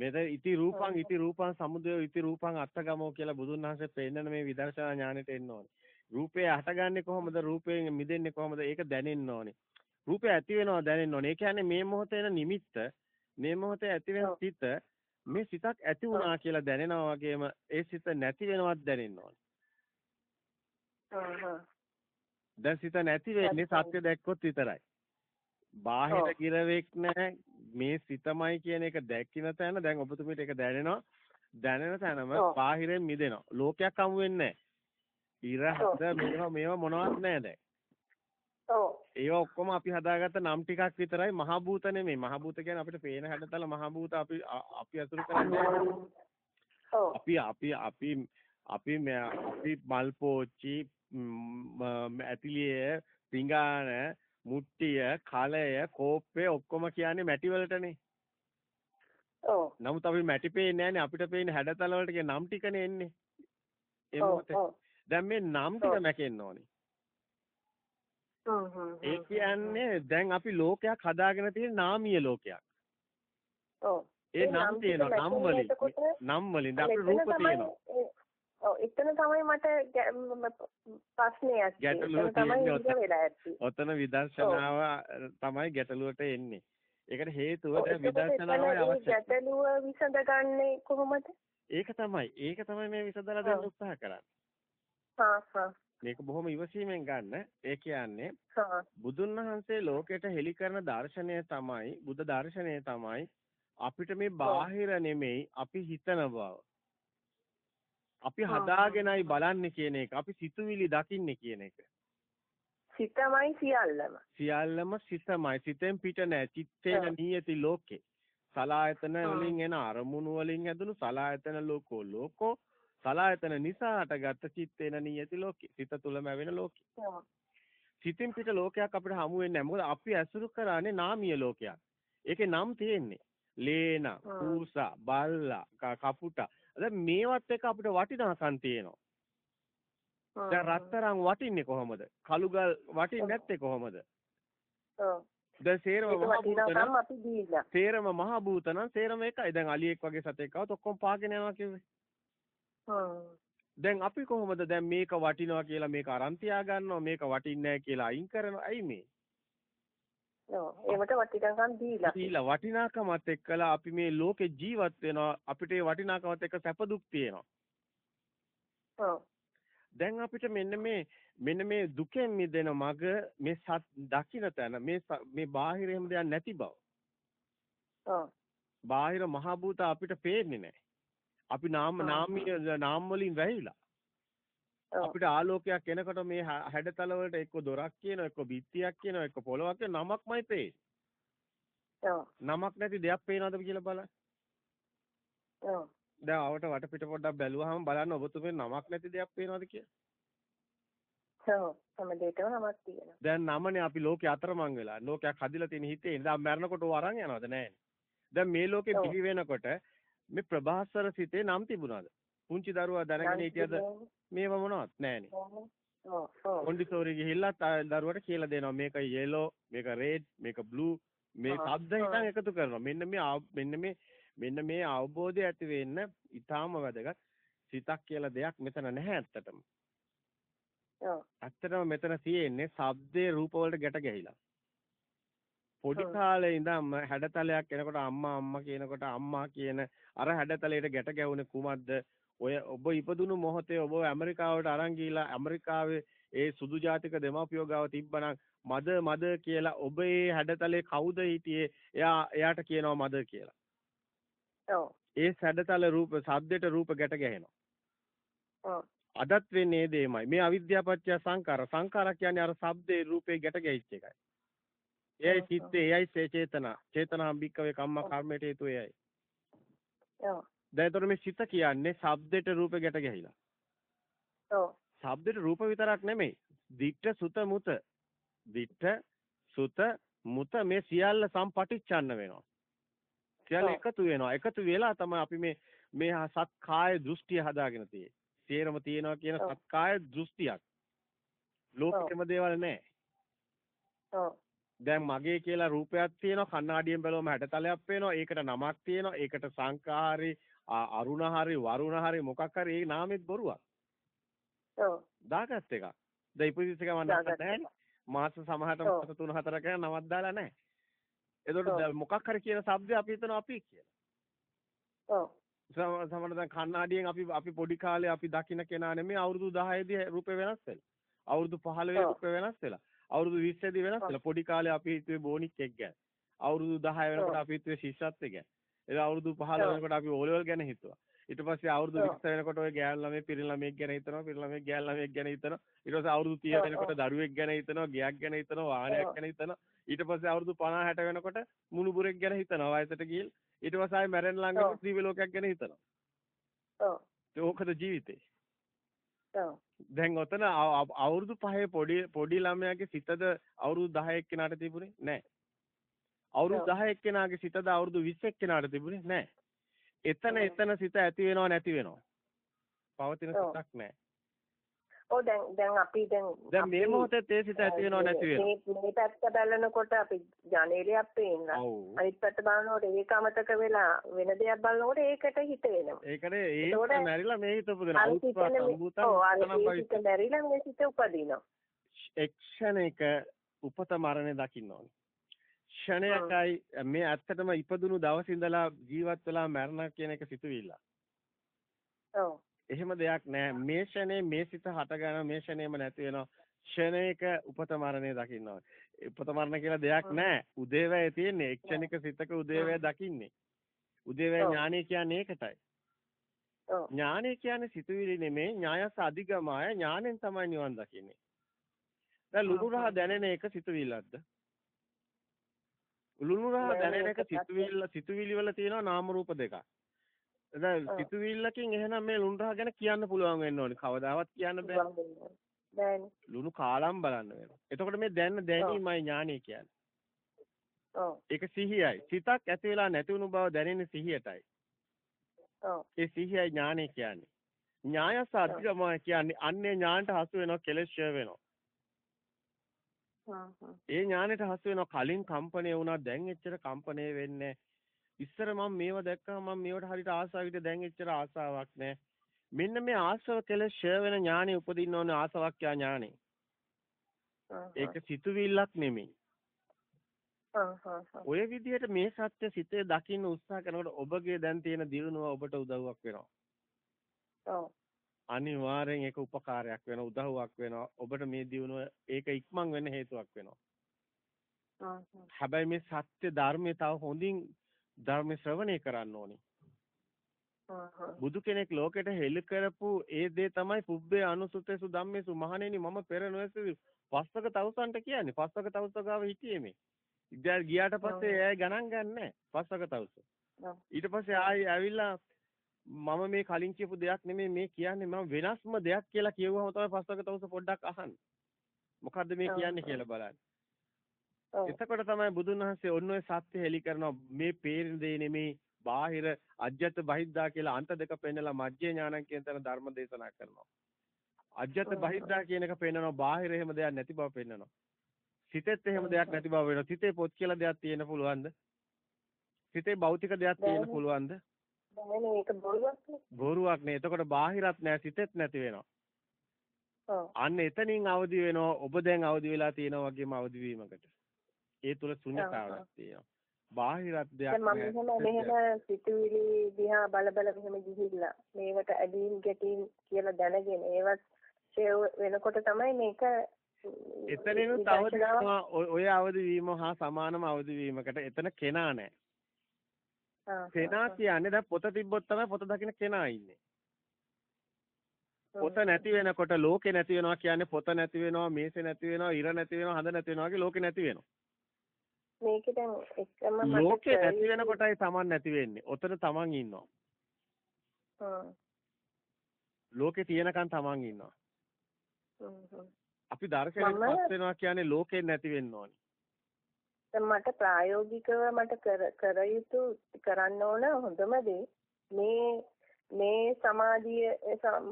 [SPEAKER 2] මෙද ඉති රූපං ඉති රූපං සමුදය ඉති රූපං අත්තගමෝ කියලා බුදුන් වහන්සේ පෙන්නන මේ විදර්ශනා ඥානෙට එන්න ඕනේ රූපේ හටගන්නේ කොහොමද? රූපයෙන් මිදෙන්නේ කොහොමද? ඒක දැනෙන්න ඕනේ. රූපය ඇති වෙනවා දැනෙන්න ඕනේ. ඒ කියන්නේ මේ මොහොතේ එන නිමිත්ත මේ මොහොතේ ඇති වෙන සිත මේ සිතක් ඇති වුණා කියලා දැනෙනවා වගේම ඒ සිත නැති වෙනවත් දැනෙන්න ඕනේ. දැන් සිත නැති වෙන්නේ සත්‍ය දැක්කොත් විතරයි. බාහිර කිරවෙක් නැහැ මේ සිතමයි කියන එක දැක්කින තැන දැන් ඔබතුමීට ඒක දැනෙනවා. දැනෙන තැනම බාහිරෙන් මිදෙනවා. ලෝකයක් හමු වෙන්නේ නැහැ. ඉර හද මේවා මේවා මොනවත් නැහැ දැන්.
[SPEAKER 1] ඔව්.
[SPEAKER 2] ඒවා ඔක්කොම අපි හදාගත්ත නම් ටිකක් විතරයි මහ භූත නෙමෙයි. මහ භූත කියන්නේ අපිට පේන හැඩතල මහ භූත අපි අපි අසුරු කරන්නේ. අපි අපි අපි අපි අපි මල් පෝච්චි ඇතිලිය පිඟාන මුට්ටිය කලය කෝප්පේ ඔක්කොම කියන්නේ මැටි වලටනේ.
[SPEAKER 1] ඔව්.
[SPEAKER 2] නමුත් අපි මැටි පේන්නේ නැහැනේ අපිට පේන්නේ හැඩතල වලට කියන නම් ටිකනේ එන්නේ. ඒ මොකද? දැන් මේ නම් ටික මැකෙන්න ඕනේ. ඒ කියන්නේ දැන් අපි ලෝකයක් හදාගෙන තියෙන නාමීය ලෝකයක්.
[SPEAKER 1] ඔව්.
[SPEAKER 2] ඒ නම් තියෙනවා නම් වලින් නම් වලින් අපේ රූප තියෙනවා.
[SPEAKER 1] ඔව් එතන තමයි මට ප්‍රශ්නයක්
[SPEAKER 2] තියෙන්නේ ඔතන විදර්ශනාව තමයි ගැටලුවට එන්නේ. ඒකට හේතුව දැන් විදර්ශනාවයි අවශ්‍යයි.
[SPEAKER 1] ගැටලුව විසඳගන්නේ කොහොමද?
[SPEAKER 2] ඒක තමයි. ඒක තමයි මේ විසඳලා දෙන්න උත්සාහ කරන්නේ.
[SPEAKER 1] හා හා
[SPEAKER 2] මේක බොහොම ඉවසීමෙන් ගන්න. ඒ කියන්නේ බුදුන් වහන්සේ ලෝකයට හෙළි කරන දර්ශනය තමයි බුද්ධ දර්ශනය තමයි අපිට මේ බාහිර නෙමෙයි අපි හිතන බව. අපි හදාගෙනයි බලන්නේ කියන එක. අපි සිතුවිලි දකින්නේ කියන එක.
[SPEAKER 1] සිතමයි සියල්ලම.
[SPEAKER 2] සියල්ලම සිතමයි. සිතෙන් පිට නෑ. චිත්තේන නියති ලෝකේ. සලායතන වලින් එන අරමුණු වලින් හැදුණු සලායතන ලෝකෝ ලෝකෝ සලායතන නිසා හටගත්ත චිත්තේන නියති ලෝකේ. සිත තුලම ඇවෙන ලෝකේ. සිතින් පිට ලෝකයක් අපිට හමු වෙන්නේ නැහැ. මොකද අපි ඇසුරු කරන්නේ නාමීය ලෝකයක්. ඒකේ නම් තියෙන්නේ. ලේන, පූසා, බල්ලා, කපුටා. දැන් මේවත් එක අපිට වටිනාකම් තියෙනවා. දැන් රත්තරන් වටින්නේ කොහොමද? කළුගල් වටින්නේ නැත්තේ කොහොමද? දැන් සේරම මහ භූතන
[SPEAKER 1] අපි දීලා.
[SPEAKER 2] සේරම මහ භූතන සේරම එකයි. දැන් අලියෙක් වගේ සතෙක් આવත් ඔක්කොම පාගෙන යනවා කිව්වේ. දැන් අපි කොහොමද දැන් මේක වටිනවා කියලා මේක අරන් තියා ගන්නවා මේක වටින්නේ නැහැ කියලා අයින් කරනවා. ඇයි මේ?
[SPEAKER 1] ඔව් ඒකට වටිනාකම් දීලා.
[SPEAKER 2] දීලා වටිනාකමත් එක්කලා අපි මේ ලෝකේ ජීවත් වෙනවා අපිට ඒ වටිනාකමත් එක්ක සැප දුක් තියෙනවා. දැන් අපිට මෙන්න මේ මෙන්න මේ දුකෙන් මිදෙන මග මේ සත් දකින්න තැන මේ මේ බාහිර එහෙම දෙයක් නැති බව.
[SPEAKER 1] ඔව්.
[SPEAKER 2] බාහිර මහ භූත අපිට පේන්නේ නැහැ. අපි නාම නාමීය නාම වලින් වැහිලා. අපිට ආලෝකයක් එනකොට මේ හැඩතල වලට එක්ක දොරක් කියනවා එක්ක බිත්තියක් කියනවා එක්ක පොලවක් කියන නමක්මයි පේන්නේ.
[SPEAKER 1] ඔව්.
[SPEAKER 2] නමක් නැති දෙයක් පේනවද කියලා බලන්න.
[SPEAKER 1] ඔව්.
[SPEAKER 2] දැන් ආවට වටපිට පොඩ්ඩක් බැලුවාම බලන්න ඔබතුමේ නමක් නැති දෙයක් පේනවද කියලා.
[SPEAKER 1] ඔව්. හැම දෙයකම නමක් තියෙනවා.
[SPEAKER 2] දැන් නමනේ අපි ලෝකේ අතරමං වෙලා. ලෝකයක් හදිලා තියෙන හිතේ. දැන් මැරෙනකොට ਉਹ අරන් යනවද නැහැ. දැන් මේ ලෝකේ පිළි වෙනකොට මේ ප්‍රභාස්වර සිතේ නම් තිබුණාද? පුංචි දරුවා දැනගෙන හිටියද මේව මොනවත් නැහනේ. මොන්ඩිසෝරි ගිහිල්ලා දරුවට කියලා දෙනවා මේක yellow මේක red මේක blue මේ ශබ්ද හිතන් එකතු කරනවා. මෙන්න මේ මෙන්න මේ මෙන්න මේ අවබෝධය ඇති වෙන්න ඊටාම වැදගත්. සිතක් කියලා දෙයක් මෙතන නැහැ ඇත්තටම.
[SPEAKER 1] ඔව්.
[SPEAKER 2] ඇත්තටම මෙතන තියෙන්නේ ශබ්දේ රූප වලට ගැට ගැහිලා. පොඩි කාලේ ඉඳන්ම හැඩතලයක් එනකොට අම්මා අම්මා කියනකොට අම්මා කියන අර හැඩතලයට ගැට ගැහුනේ කුමක්ද? ඔය ඔබ ඉපදුණු මොහොතේ ඔබ ඇමරිකාවට අරන් ගිහිලා ඇමරිකාවේ ඒ සුදු ජාතික දෙමාපියෝ ගාව තිබ්බනම් මද මද කියලා ඔබ හැඩතලේ කවුද හිටියේ? එයා එයාට කියනවා මද කියලා.
[SPEAKER 1] ඔව්.
[SPEAKER 2] ඒ හැඩතල රූප සද්දෙට රූප ගැට ගැහෙනවා.
[SPEAKER 1] ඔව්.
[SPEAKER 2] අදත් වෙන්නේ ඒ දෙයමයි. මේ අවිද්‍යාපච්චය සංකාර. සංකාර කියන්නේ අර ශබ්දේ රූපේ ගැට ගැහිච්ච එකයි. එයයි චිත්තේ එයයි චේතනා. චේතනා බික්කවේ කම්ම කර්මයට හේතු එයයි.
[SPEAKER 1] ඔව්.
[SPEAKER 2] දැන් මේ සිත කියන්නේ ශබ්දෙට රූපෙ ගැට ගැහිලා.
[SPEAKER 1] ඔව්.
[SPEAKER 2] ශබ්දෙට රූප විතරක් නෙමෙයි. දිට්ඨ සුත මුත. දිට්ඨ සුත මුත මේ සියල්ල සම්පටිච්ඡන්න වෙනවා. සියල්ල එකතු වෙනවා. එකතු වෙලා තමයි අපි මේ මේ සත්කාය දෘෂ්ටිය හදාගෙන තියෙන්නේ. තේරම තියෙනවා කියන සත්කාය දෘෂ්ටියක්. ලෝකෙම දේවල් නැහැ.
[SPEAKER 1] ඔව්.
[SPEAKER 2] දැන් මගේ කියලා රූපයක් තියෙනවා කණ්ණාඩියෙන් බැලුවම හැඩතලයක් පේනවා ඒකට නමක් තියෙනවා ඒකට සංඛාරි අරුණ හරි වරුණ හරි මොකක් හරි ඒ නාමෙත් බොරුවක්
[SPEAKER 1] ඔව්.
[SPEAKER 2] දාගත් එකක්. දැන් ඉපදිච්ච ගමන්
[SPEAKER 1] දාගත්ත
[SPEAKER 2] නැහැ. මාස සමහරට. මාස 3 4ක නමක් දාලා නැහැ. එතකොට මොකක් හරි කියන શબ્දය අපි හිතනවා අපි කියලා.
[SPEAKER 1] ඔව්.
[SPEAKER 2] සම- සමහරට දැන් කණ්ණාඩියෙන් අපි අපි පොඩි කාලේ අපි දකින්න කෙනා නෙමෙයි අවුරුදු 10 දී රූපේ වෙනස් වෙලා. අවුරුදු 15
[SPEAKER 1] ඔව්.
[SPEAKER 2] රූපේ වෙනස් වෙලා. අවුරුදු 20 දී වෙනස්. වෙලා. පොඩි කාලේ අපි හිතුවේ බෝනික් එක් ගැන. අවුරුදු 10 වෙනකොට. අපි හිතුවේ ශිෂ්‍යත්ව ගැන. ඒ අවුරුදු 15
[SPEAKER 1] ඔව්.
[SPEAKER 2] වෙනකොට අපි ඕලෙවල් ගැන හිතුවා. ඊට පස්සේ අවුරුදු
[SPEAKER 1] ඔව්.
[SPEAKER 2] 20 වෙනකොට ඔය ගෑනු ළමයි පිරිමි ළමයෙක් ගැන හිතනවා පිරිමි ළමයෙක් ගෑනු ළමයෙක් ගැන හිතනවා ඊට පස්සේ අවුරුදු 30
[SPEAKER 1] ඔව්,
[SPEAKER 2] වෙනකොට දරුවෙක් ගැන හිතනවා ගයක් ගැන හිතනවා වාහනයක්. ගැන හිතනවා ඊට පස්සේ අවුරුදු 50 60 වෙනකොට මුණුබුරෙක් ගැන හිතනවා වයසට ගිහින් ඊට පස්සේ ආයෙ මැරෙන්න ළඟ
[SPEAKER 1] ඔව්.
[SPEAKER 2] වෙනකොට දිව්‍ය ලෝකයක් ගැන හිතනවා
[SPEAKER 1] ඔව්.
[SPEAKER 2] ඒක ඕකද ජීවිතේ
[SPEAKER 1] ඔව්.
[SPEAKER 2] දැන් ඔතන අව- අව- අවුරුදු 5 පොඩි පොඩි ළමයාගේ සිතද අවුරුදු 10 එක්කෙනාට තිබුණේ නැහැ. අවුරුදු
[SPEAKER 1] ඔව්.
[SPEAKER 2] 10 එක්කෙනාගේ සිතද අවුරුදු 20 එක්කෙනාට තිබුණේ නැහැ. එතන. එතන සිත ඇති වෙනව නැති වෙනව. පවතින. සිතක් නැහැ.
[SPEAKER 1] ඔව් දැන් දැන් අපි දැන්
[SPEAKER 2] දැන් මේ මොහොතේ තේ සිත ඇති වෙනව නැති වෙනව.
[SPEAKER 1] මේ පැත්ත බලනකොට අපි ජනේලයක් පේනවා. අනිත් පැත්ත බලනකොට ඒක අමතක වෙලා වෙන දෙයක් බලනකොට ඒකට හිත වෙනවා.
[SPEAKER 2] ඒකනේ ඒ
[SPEAKER 1] එතකොට
[SPEAKER 2] හිත මැරිලා මේ හිත උපදින.
[SPEAKER 1] අර
[SPEAKER 2] අවුත්වා
[SPEAKER 1] සිතන මේ-
[SPEAKER 2] සම්භූතං
[SPEAKER 1] ඔව් අර
[SPEAKER 2] උපතනම්
[SPEAKER 1] ඒ සිත
[SPEAKER 2] භවිෂ්‍යති.
[SPEAKER 1] මැරිලා මේ සිත උපදිනවා.
[SPEAKER 2] එක්ෂණයක උපත මරණය දකින්න ඕනේ. ක්ෂණයකයි මේ ඇත්තටම ඉපදුණු දවසේ ඉඳලා ජීවත් වෙලා මරණ කියන එක සිතුවිල්ල.
[SPEAKER 1] ඔව්.
[SPEAKER 2] එහෙම දෙයක් නෑ. මේ ක්ෂණේ මේ සිත හටගන මේ ක්ෂණේම නැති වෙනවා. ක්ෂණයක උපත මරණය දකින්න ඕනේ. උපත මරණ කියලා දෙයක්. නෑ. උදේවැය තියෙන්නේ. එක්ෂණික සිතක උදේවැය දකින්නේ. උදේවැය. ඥානය කියන්නේ ඒකටයි.
[SPEAKER 1] ඔව්.
[SPEAKER 2] ඥානය කියන්නේ සිතුවිලි නෙමෙයි ඥායස අධිගමය ඥානෙන් තමයි නිවන් දකින්නේ. දැන් ලුණු රහ දැනෙන එක සිතුවිල්ලක්ද? ලුණු රහ දැනෙන එක සිතුවිල්ල සිතුවිලි වල තියෙනවා නාම රූප දෙකක්. දැන්. සිතුවිල්ලකින් එහෙනම් මේ ලුණු රහ ගැන කියන්න පුළුවන් වෙන්න ඕනේ. කවදාවත් කියන්න බෑ.
[SPEAKER 1] දැන්
[SPEAKER 2] ලුණු කාලම් බලන්න වෙනවා. එතකොට මේ දැන දැනීමයි ඥානය කියන්නේ.
[SPEAKER 1] ඔව්.
[SPEAKER 2] ඒක සිහියයි. සිතක් ඇති වෙලා නැති වුණු බව දැනෙන්නේ සිහියටයි.
[SPEAKER 1] ඔව්.
[SPEAKER 2] ඒ සිහියයි ඥානය කියන්නේ. ඥායස අධිගමය කියන්නේ අන්නේ ඥානට හසු වෙනවා කෙලෙස් ඡය වෙනවා. ඒ ඥානෙට හසු වෙනවා. කලින් කම්පණය වුණා දැන් එච්චර කම්පණය වෙන්නේ ඉස්සර මම මේව දැක්කම මම මේවට හරියට ආසාවිත දැන් එච්චර ආසාවක් නැහැ. මෙන්න මේ ආසව කෙලෙස් ෂය වෙන ඥානෙ උපදින්න ඕනේ ආසවක්ඛ්‍යා ඥානෙ.
[SPEAKER 1] හ්ම්
[SPEAKER 2] ඒක සිතුවිල්ලක් නෙමෙයි. ඔය විදිහට මේ සත්‍ය සිතේ දකින්න උත්සාහ කරනකොට ඔබගේ දැන් තියෙන දියුණුව ඔබට උදව්වක් වෙනවා. අනිවාර්යෙන් ඒක උපකාරයක් වෙනවා උදව්වක් වෙනවා ඔබට මේ දියුණුව ඒක ඉක්මන් වෙන්න හේතුවක් වෙනවා. හැබැයි මේ සත්‍ය ධර්මයේ තව හොඳින් ධර්ම ශ්‍රවණය කරන්න ඕනේ. බුදු කෙනෙක් ලෝකෙට හෙළි කරපු ඒ දේ තමයි පුබ්බේ අනුසුතේසු ධම්මේසු මහණෙනි මම පෙර නොඇසු පස්වක තවුසන්ට කියන්නේ. පස්වක තවුස ගාව හිටියේ මේ. ඉතින් ගියාට පස්සේ එයා ගණන් ගන්නෑ පස්වක තවුස. ඊට පස්සේ ආයි ඇවිල්ලා මම මේ කලින් කියපු දෙයක් නෙමෙයි මේ කියන්නේ මම වෙනස්ම දෙයක් කියලා කියවුවම තමයි පස්වක තවුස පොඩ්ඩක් අහන්නේ. මොකද්ද මේ. කියන්නේ කියලා බලන්න. එතකොට තමයි බුදුන් වහන්සේ ඔන්න ඔය සත්‍ය හෙලි කරනවා මේ පේන දේ නෙමේ බාහිර අජ්‍යත බහිද්දා කියලා අන්ත දෙක පෙන්නලා මජ්ජේ ඥානං කියන තැන ධර්ම දේශනා කරනවා. අජ්‍යත. බහිද්දා කියන එක පෙන්නනවා බාහිර එහෙම දෙයක් නැති බව පෙන්නනවා. සිතෙත් එහෙම දෙයක් නැති බව වෙනවා. සිතේ පොත් කියලා දෙයක් තියෙන්න පුළුවන්ද? සිතේ භෞතික දෙයක් තියෙන්න
[SPEAKER 1] බෑනේ.
[SPEAKER 2] පුළුවන්ද?
[SPEAKER 1] දැන් මේක බොරුවක් නේ.
[SPEAKER 2] බොරුවක් නේ. එතකොට බාහිරත් නෑ සිතෙත් නැති වෙනවා. අන්න එතනින් අවදි වෙනවා. ඔබ දැන් අවදි වෙලා තියෙනවා වගේම අවදි වීමකට. ඒ තුල ශුන්‍යතාවයක් තියෙනවා. බාහිරත් දෙයක්
[SPEAKER 1] දැන් මම. මෙහෙම මෙහෙම සිතුවිලි දිහා බල බල මෙහෙම ගිහිල්ලා මේවට ඇදීම් ගැටීම් කියලා දැනගෙන ඒවත් වෙනකොට තමයි මේක
[SPEAKER 2] එතනින් තව ඔය අවදි වීම හා සමානම අවදි වීමකට එතන කෙනා නැහැ. කෙනා කියන්නේ දැන් පොත තිබ්බොත් තමයි පොත දකින්න කෙනා ඉන්නේ. පොත නැති වෙනකොට ලෝකේ නැති වෙනවා කියන්නේ පොත නැති වෙනවා මේසේ නැති වෙනවා ඉර නැති වෙනවා හඳ නැති වෙනවා වගේ ලෝකේ නැති වෙනවා.
[SPEAKER 1] මේක දැන් එකම
[SPEAKER 2] ලෝකේ නැති වෙනකොටයි Taman නැති වෙන්නේ. ඔතන Taman ඉන්නවා. ලෝකේ තියෙනකන් Taman ඉන්නවා. අපි දර්ශනයට
[SPEAKER 1] මම-
[SPEAKER 2] පස් වෙනවා කියන්නේ ලෝකේ නැති වෙන්න ඕනේ.
[SPEAKER 1] මට ප්‍රායෝගිකව මට කර කර යුතු කරන්න ඕන හොඳම දේ මේ මේ සමාධිය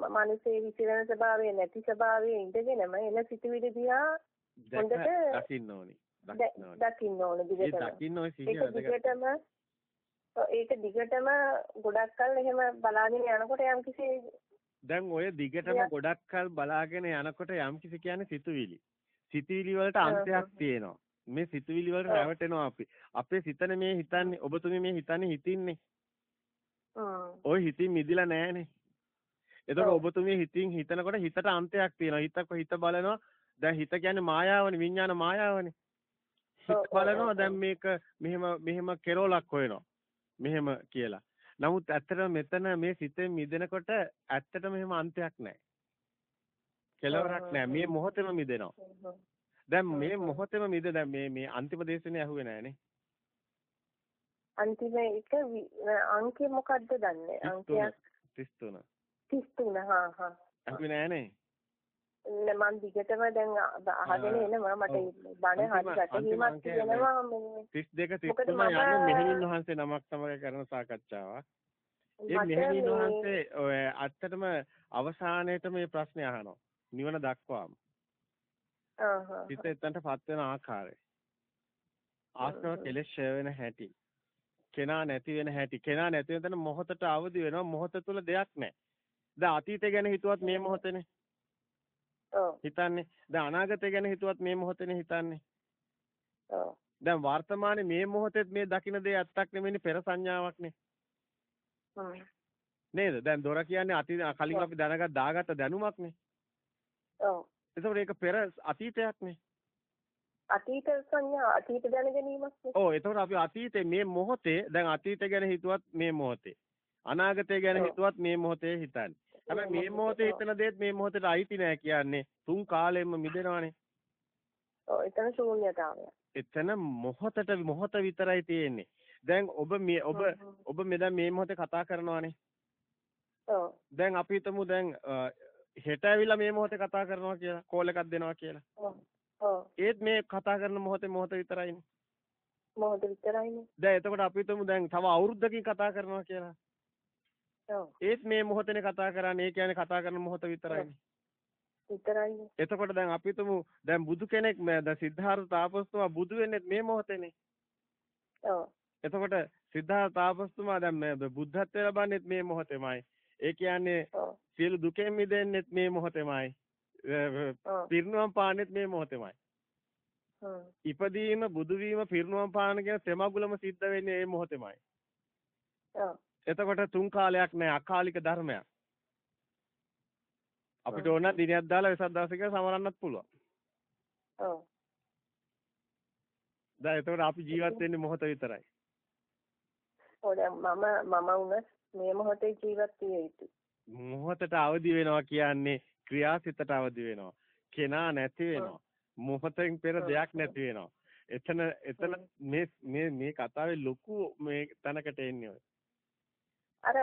[SPEAKER 1] මනසේ විසිරෙන ස්වභාවය නැති ස්වභාවයේ ඉඳගෙනම එන සිතුවිලි දිහා හොඳට
[SPEAKER 2] දකින්න ඕනේ. දකින්න ඕනේ.
[SPEAKER 1] දිගටම
[SPEAKER 2] දකින්න
[SPEAKER 1] ඒක
[SPEAKER 2] සිහිය.
[SPEAKER 1] දිගටම ඒක දිගටම ගොඩක් කල් එහෙම බලාගෙන යනකොට යම්කිසි
[SPEAKER 2] දැන් ඔය දිගටම ගොඩක් කල් බලාගෙන යනකොට යම්කිසි කියන්නේ සිතුවිලි. සිතුවිලි වලට අන්තයක් තියෙනවා. මේ සිතුවිලි වලට රැවටෙනවා අපි. අපේ සිතන මේ හිතන්නේ ඔබතුමී මේ හිතන්නේ හිතින්නේ. ඔය හිතින් මිදිලා නැහනේ. එතකොට ඔබතුමී හිතින් හිතනකොට හිතට අන්තයක් තියෙනවා. හිතක හිත බලනවා. දැන් හිත කියන්නේ මායාවනේ විඥාන මායාවනේ. හිත බලනවා දැන් මේක මෙහෙම මෙහෙම කෙරෝලක් හොයනවා. මෙහෙම කියලා. නමුත් ඇත්තටම මෙතන මේ සිතෙන් මිදෙනකොට ඇත්තටම මෙහෙම අන්තයක් නැහැ. කෙලවරක් නැහැ. මේ මොහොතේම මිදෙනවා. දැන් මේ මොහොතේම මිද? දැන් මේ මේ අන්තිම දේශනේ ඇහුවේ නැහනේ.
[SPEAKER 1] අන්තිම එක අංකය මොකද්ද දන්නේ? අංකයක්
[SPEAKER 2] 33
[SPEAKER 1] 33 හා හා.
[SPEAKER 2] ඇහුවේ නැහනේ.
[SPEAKER 1] මම දිගටම දැන් අහගෙන එනවා. මට බණ හරි ගැටීමක් තියෙනවා මේ
[SPEAKER 2] 32 33 යන්නේ මෙහෙණින් වහන්සේ නමක් තමයි කරන සාකච්ඡාවක්. ඒ මෙහෙණින් වහන්සේ ඔය ඇත්තටම අවසානයේට මේ ප්‍රශ්නේ අහනවා. නිවන දක්වාම. හිත එතනටපත් වෙන ආකාරය. ආස්තව කෙලෙස් ඡය වෙන හැටි. කෙනා නැති වෙන හැටි. කෙනා නැති වෙන තැන මොහොතට අවදි වෙනවා. මොහොත තුල දෙයක් නැහැ. දැන් අතීතය ගැන හිතුවත් මේ මොහොතේනේ.
[SPEAKER 1] ඔව්.
[SPEAKER 2] හිතන්නේ. දැන් අනාගතය ගැන හිතුවත් මේ මොහොතේනේ හිතන්නේ.
[SPEAKER 1] ඔව්.
[SPEAKER 2] දැන් වර්තමානයේ මේ මොහොතේත් මේ දකින්න දේ ඇත්තක් නෙමෙයිනේ පෙර සංඥාවක්නේ. නේද? දැන් දොර කියන්නේ අතීත කලින් අපි දැනගත් දාගත්ත දැනුමක්නේ.
[SPEAKER 1] ඔව්.
[SPEAKER 2] ඒකෝට ඒක පෙර අතීතයක්නේ.
[SPEAKER 1] අතීත සංඥා අතීත දැන ගැනීමක්
[SPEAKER 2] ඔව් එතකොට අපි අතීතේ මේ මොහොතේ දැන් අතීත ගැන හිතුවත් මේ මොහොතේ. අනාගතය ගැන හිතුවත් මේ මොහොතේ හිතන්නේ. හැබැයි මේ මොහොතේ හිතන දේත් මේ මොහොතේට අයිති නෑ කියන්නේ තුන් කාලෙම මිදෙනවානේ.
[SPEAKER 1] ඔව් එතන ශූන්‍යතාවය.
[SPEAKER 2] එතන මොහොතට මොහොත විතරයි තියෙන්නේ. දැන් ඔබ මේ ඔබ ඔබ මෙදා මේ මොහොතේ කතා කරනවානේ.
[SPEAKER 1] ඔව්.
[SPEAKER 2] දැන් අපි හිතමු දැන් හෙට ඇවිල්ලා මේ මොහොතේ කතා කරනවා කියලා කෝල් එකක් දෙනවා කියලා. ඒත් මේ කතා කරන මොහොතේ මොහොත විතරයිනේ.
[SPEAKER 1] මොහොත විතරයිනේ.
[SPEAKER 2] දැන් එතකොට අපි හිතමු දැන් තව අවුරුද්දකින් කතා කරනවා කියලා.
[SPEAKER 1] ඔව්.
[SPEAKER 2] ඒත් මේ මොහොතේනේ කතා කරන්නේ. ඒ කියන්නේ කතා කරන මොහොත විතරයිනේ.
[SPEAKER 1] විතරයිනේ.
[SPEAKER 2] එතකොට දැන් අපි හිතමු දැන් බුදු කෙනෙක් දැන් සිද්ධාර්ථ තාපසතුමා බුදු වෙන්නේ මේ මොහොතේනේ.
[SPEAKER 1] ඔව්.
[SPEAKER 2] එතකොට සිද්ධාර්ථ තාපසතුමා දැන් මේ බුද්ධත්වයට ලබන්නේත් මේ මොහොතේමයි ඒ කියන්නේ සියලු දුකෙන් මිදෙන්නෙත් මේ මොහොතේමයි. පිරිනුවම් පාන්නෙත් මේ මොහොතේමයි. ඉපදීම බුදු වීම පිරිනුවම් පාන කියන තෙමගුලම සිද්ධ වෙන්නේ මේ මොහොතේමයි. එතකොට තුන් කාලයක් නෑ අකාලික ධර්මයක්. අපිට ඕන දිනයක් දාලා වෙසක් දවසක සමරන්නත් පුළුවන්.
[SPEAKER 1] ඔව්.
[SPEAKER 2] දැන් එතකොට අපි ජීවත් වෙන්නේ මොහොත විතරයි.
[SPEAKER 1] දැන් මම මම වුණත් මේ මොහොතේ ජීවත් විය යුතුයි
[SPEAKER 2] මොහොතට අවදි වෙනවා කියන්නේ ක්‍රියාසිතට අවදි වෙනවා. කෙනා නැති වෙනවා. මොහොතෙන් පෙර දෙයක් නැති වෙනවා. එතන එතන මේ මේ මේ කතාවේ ලොකු මේ තැනකට එන්නේ ඔය.
[SPEAKER 1] අර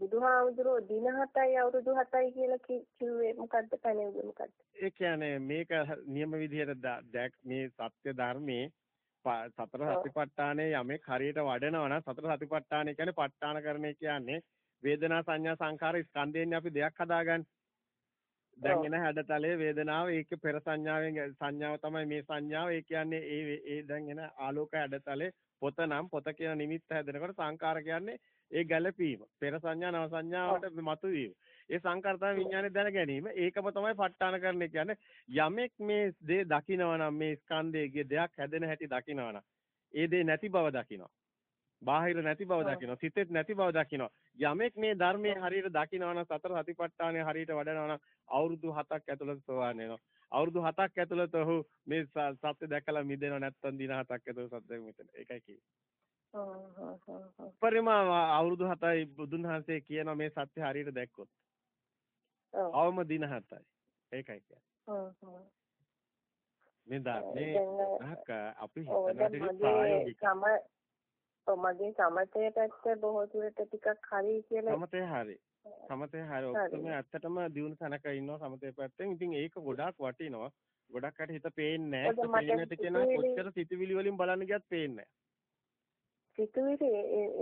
[SPEAKER 1] බුදුහාමුදුරුවෝ දින 7යි අවුරුදු 7යි කියලා කිව්වේ මොකද්ද පැනෙන්නේ මොකද්ද?
[SPEAKER 2] ඒ කියන්නේ මේක නියම විදිහට දැක් මේ සත්‍ය ධර්මයේ සතර සතිපට්ඨානයේ යමෙක් හරියට වඩනවා නම් සතර සතිපට්ඨානය කියන්නේ ප ဋ ාණ කරන්නේ කියන්නේ වේදනා සංඥා සංකාර ස්කන්ධයෙන් අපි දෙයක් හදාගන්නේ. දැන් එන හැඩතලයේ වේදනාව ඒක පෙර සංඥාවෙන් සංඥාව තමයි මේ සංඥාව. ඒ කියන්නේ ඒ ඒ දැන් එන ආලෝක හැඩතලේ පොත නම් පොත කියන නිමිත්ත හැදෙනකොට සංකාර කියන්නේ ඒ ගැළපීම. පෙර සංඥා නව සංඥාවට මතුවීම ඒ සංකාර තමයි විඥානේ දැන ගැනීම. ඒකම තමයි ප ဋ ාණ කරන්නේ කියන්නේ. යමෙක් මේ දේ දකිනවා නම් මේ ස්කන්ධයේ දෙයක් හැදෙන හැටි දකිනවා නම් ඒ දේ නැති බව දකිනවා. බාහිර නැති බව දකිනවා. සිතෙත් නැති බව දකිනවා. යමෙක් මේ ධර්මයේ හරියට දකිනවා නම් සතර සතිපට්ඨානය හරියට වඩනවා නම් අවුරුදු 7ක් ඇතුළත සෝවාන් වෙනවා. අවුරුදු 7ක් ඇතුළත ඔහු මේ සත්‍ය දැකලා මිදෙනවා නැත්තම් දින 7ක් ඇතුළත සත්‍ය මිදෙන ඒකයි කිව්වේ පරිමාව අවුරුදු 7යි බුදුන් වහන්සේ කියනවා මේ සත්‍ය හරියට දැක්කොත් අවම දින 7යි ඒකයි කියන්නේ. මේ ධර්මයේ අපි හිතනවා
[SPEAKER 1] මගේ සමතේ පැත්ත බොහෝ දුරට ටිකක් හරි කියලා
[SPEAKER 2] සමතේ හරි. සමතේ හරි. ඔක්කොම ඇත්තටම දියුණු තැනක ඉන්නවා සමතේ පැත්තෙන්. ඉතින් ඒක ගොඩාක් වටිනවා. ගොඩක් අයට හිත පේන්නේ නැහැ. පේන්නට කියන කොච්චර සිතුවිලි වලින් බලන්න ගියත් පේන්නේ නැහැ.
[SPEAKER 1] සිතුවිලි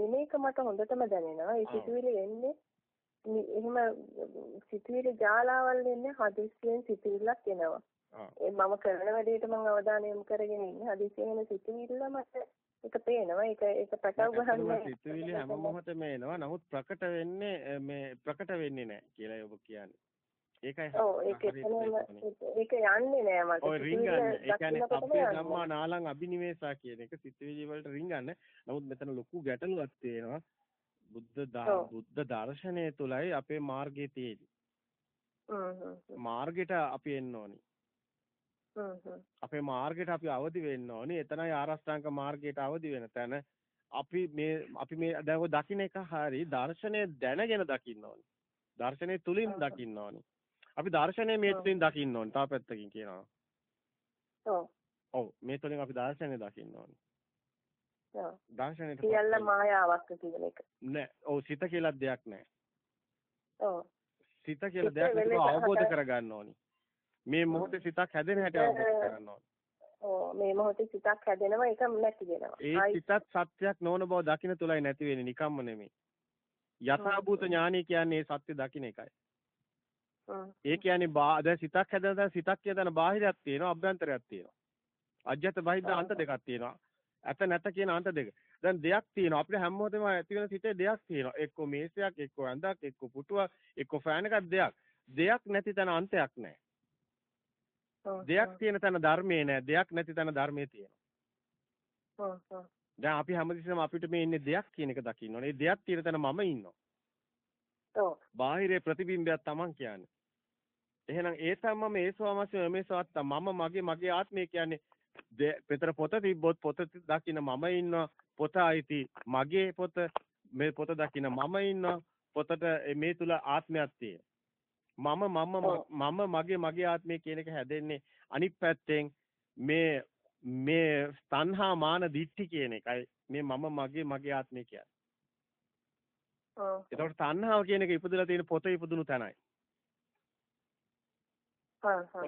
[SPEAKER 1] එන එක මට හොඳටම දැනෙනවා. ඒ සිතුවිලි එන්නේ එහෙම සිතුවිලි ජාලාවල් එන්නේ හදිස්සියෙන් සිතුවිල්ලක් එනවා ඒ මම කරන වැඩේට මම අවධානය යොමු කරගෙන ඉන්නේ හදිස්සියෙන් එන සිතුවිල්ල මට ඒක පේනවා. ඒක ඒක පැටව ගහන්නේ.
[SPEAKER 2] සිතුවිලි හැම මොහොතෙම එනවා. නමුත් ප්‍රකට වෙන්නේ මේ ප්‍රකට වෙන්නේ නැහැ කියලා ඔබ කියන්නේ. ඒකයි
[SPEAKER 1] ඔව් ඒක ඒක යන්නේ නෑ මට.
[SPEAKER 2] ඔය රින්ගන්නේ. ඒ කියන්නේ සබ්බේ ධම්මා නාලං අබිනිවේසා කියන එක සිතුවිලි වලට රින්ගන්නේ. නමුත් මෙතන ලොකු ගැටලුවක් තියෙනවා. බුද්ධ බුද්ධ දර්ශනය තුලයි අපේ මාර්ගයේ තියෙන්නේ. මාර්ගයට අපි එන්න ඕනි. අපේ මාර්ගයට අපි අවදි වෙන්න ඕනි. එතනයි ආරෂ්ඨාංග මාර්ගයට අවදි වෙන තැන. අපි මේ අපි මේ දැන් දකින්න එක හරි දර්ශනය දැනගෙන දකින්න ඕනි. දර්ශනය තුලින් දකින්න ඕනි. අපි දර්ශනය මේ තුලින් දකින්න ඕනි. තා පැත්තකින් කියනවා.
[SPEAKER 1] ඔව්.
[SPEAKER 2] ඔව් මේ තුලින් අපි දර්ශනය දකින්න ඕනි.
[SPEAKER 1] ඔව්.
[SPEAKER 2] දර්ශනයට
[SPEAKER 1] සියල්ල මායාවක් කියන එක.
[SPEAKER 2] නෑ. ඔව් සිත කියලා දෙයක් නෑ.
[SPEAKER 1] ඔව්.
[SPEAKER 2] සිත කියලා දෙයක් අවබෝධ කරගන්න ඕනි. මේ මොහොතේ සිතක් හැදෙන හැටි අවබෝධ කරගන්න ඕනි.
[SPEAKER 1] ඔව් මේ මොහොතේ සිතක් හැදෙනවා ඒක නැති වෙනවා.
[SPEAKER 2] ඒ සිතත් සත්‍යයක් නොවන බව දකින්න තුලයි නැති වෙන්නේ නිකම්ම නෙමෙයි. යථාභූත ඥානය කියන්නේ සත්‍ය දකින්න එකයි. ඒ කියන්නේ දැන් සිතක් හැදෙන දැන් සිතක් කියන බාහිරයක් තියෙනවා අභ්‍යන්තරයක් තියෙනවා. අජ්‍යත බහිද්ද අන්ත දෙකක් තියෙනවා. ඇත නැත කියන අන්ත දෙක. දැන් දෙයක් තියෙනවා. අපිට හැම මොහොතෙම ඇති වෙන සිතේ දෙයක් තියෙනවා. එක්ක මේසයක්, එක්ක ඇඳක්, එක්ක පුටුවක්, එක්ක ෆෑන් එකක් දෙයක්. දෙයක් නැති තැන අන්තයක් නැහැ. දෙයක් තියෙන තැන ධර්මයේ නැහැ. දෙයක් නැති තැන ධර්මයේ තියෙනවා. දැන් අපි හැමතිස්සෙම අපිට මේ ඉන්නේ දෙයක් කියන එක දකින්න ඕනේ. ඒ දෙයක් තියෙන තැන මම ඉන්නවා.
[SPEAKER 1] ඔව්.
[SPEAKER 2] බාහිරේ ප්‍රතිබිම්බයක් Taman කියන්නේ. එහෙනම් ඒ තමම ඒ ස්වාමස්ය මේ සවත්ත මම මගේ මගේ ආත්මය කියන්නේ පෙතර පොත තිබ්බොත් පොත දකින්න මම ඉන්නවා පොත අයිති මගේ පොත මේ පොත දකින්න මම ඉන්නවා පොතට මේ තුල ආත්මයක් මම මම මම මගේ මගේ ආත්මය කියන එක හැදෙන්නේ අනිත් පැත්තෙන් මේ මේ තණ්හා මාන දිට්ඨි කියන එකයි මේ මම මගේ මගේ ආත්මය කියන්නේ.
[SPEAKER 1] ඔව්.
[SPEAKER 2] ඒතකොට තණ්හාව කියන එක ඉපදලා තියෙන පොත ඉපදුණු තැනයි.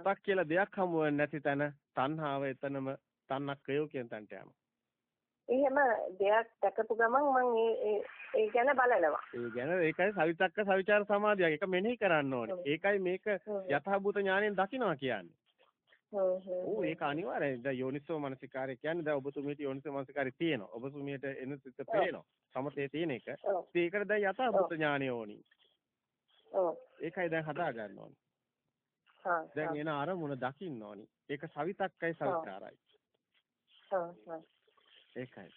[SPEAKER 2] පොතක් කියලා දෙයක් හමු නැති තැන තණ්හාව එතනම තණ්හක්කයෝ කියන තැනට යනවා.
[SPEAKER 1] එහෙම දෙයක් දැකපු ගමන් මම ඒ ඒ ගැන බලනවා.
[SPEAKER 2] ඒ ගැන ඒකයි සවිතක්ක සවිචාර සමාධියක්. ඒක මෙනෙහි කරන්න ඕනේ. ඒකයි මේක යථාභූත ඥාණයෙන් දකිනවා කියන්නේ. ඔව් ඒක අනිවාර්යයි. දැන් යෝනිසෝ මනසිකාරය කියන්නේ දැන් ඔබතුමීට යෝනිසෝ මනසිකාරය තියෙනවා. ඔබතුමීට එන සිත පේනවා. සමතේ තියෙන එක. ඒකට දැන් යථාභූත ඥාණය ඕනි.
[SPEAKER 1] ඔව්.
[SPEAKER 2] ඒකයි දැන් හදා ගන්න ඕනේ. දැන් එන අරමුණ දකින්න ඕනි. ඒක සවිතක්කයි සවිචාරයි. ඒකයි.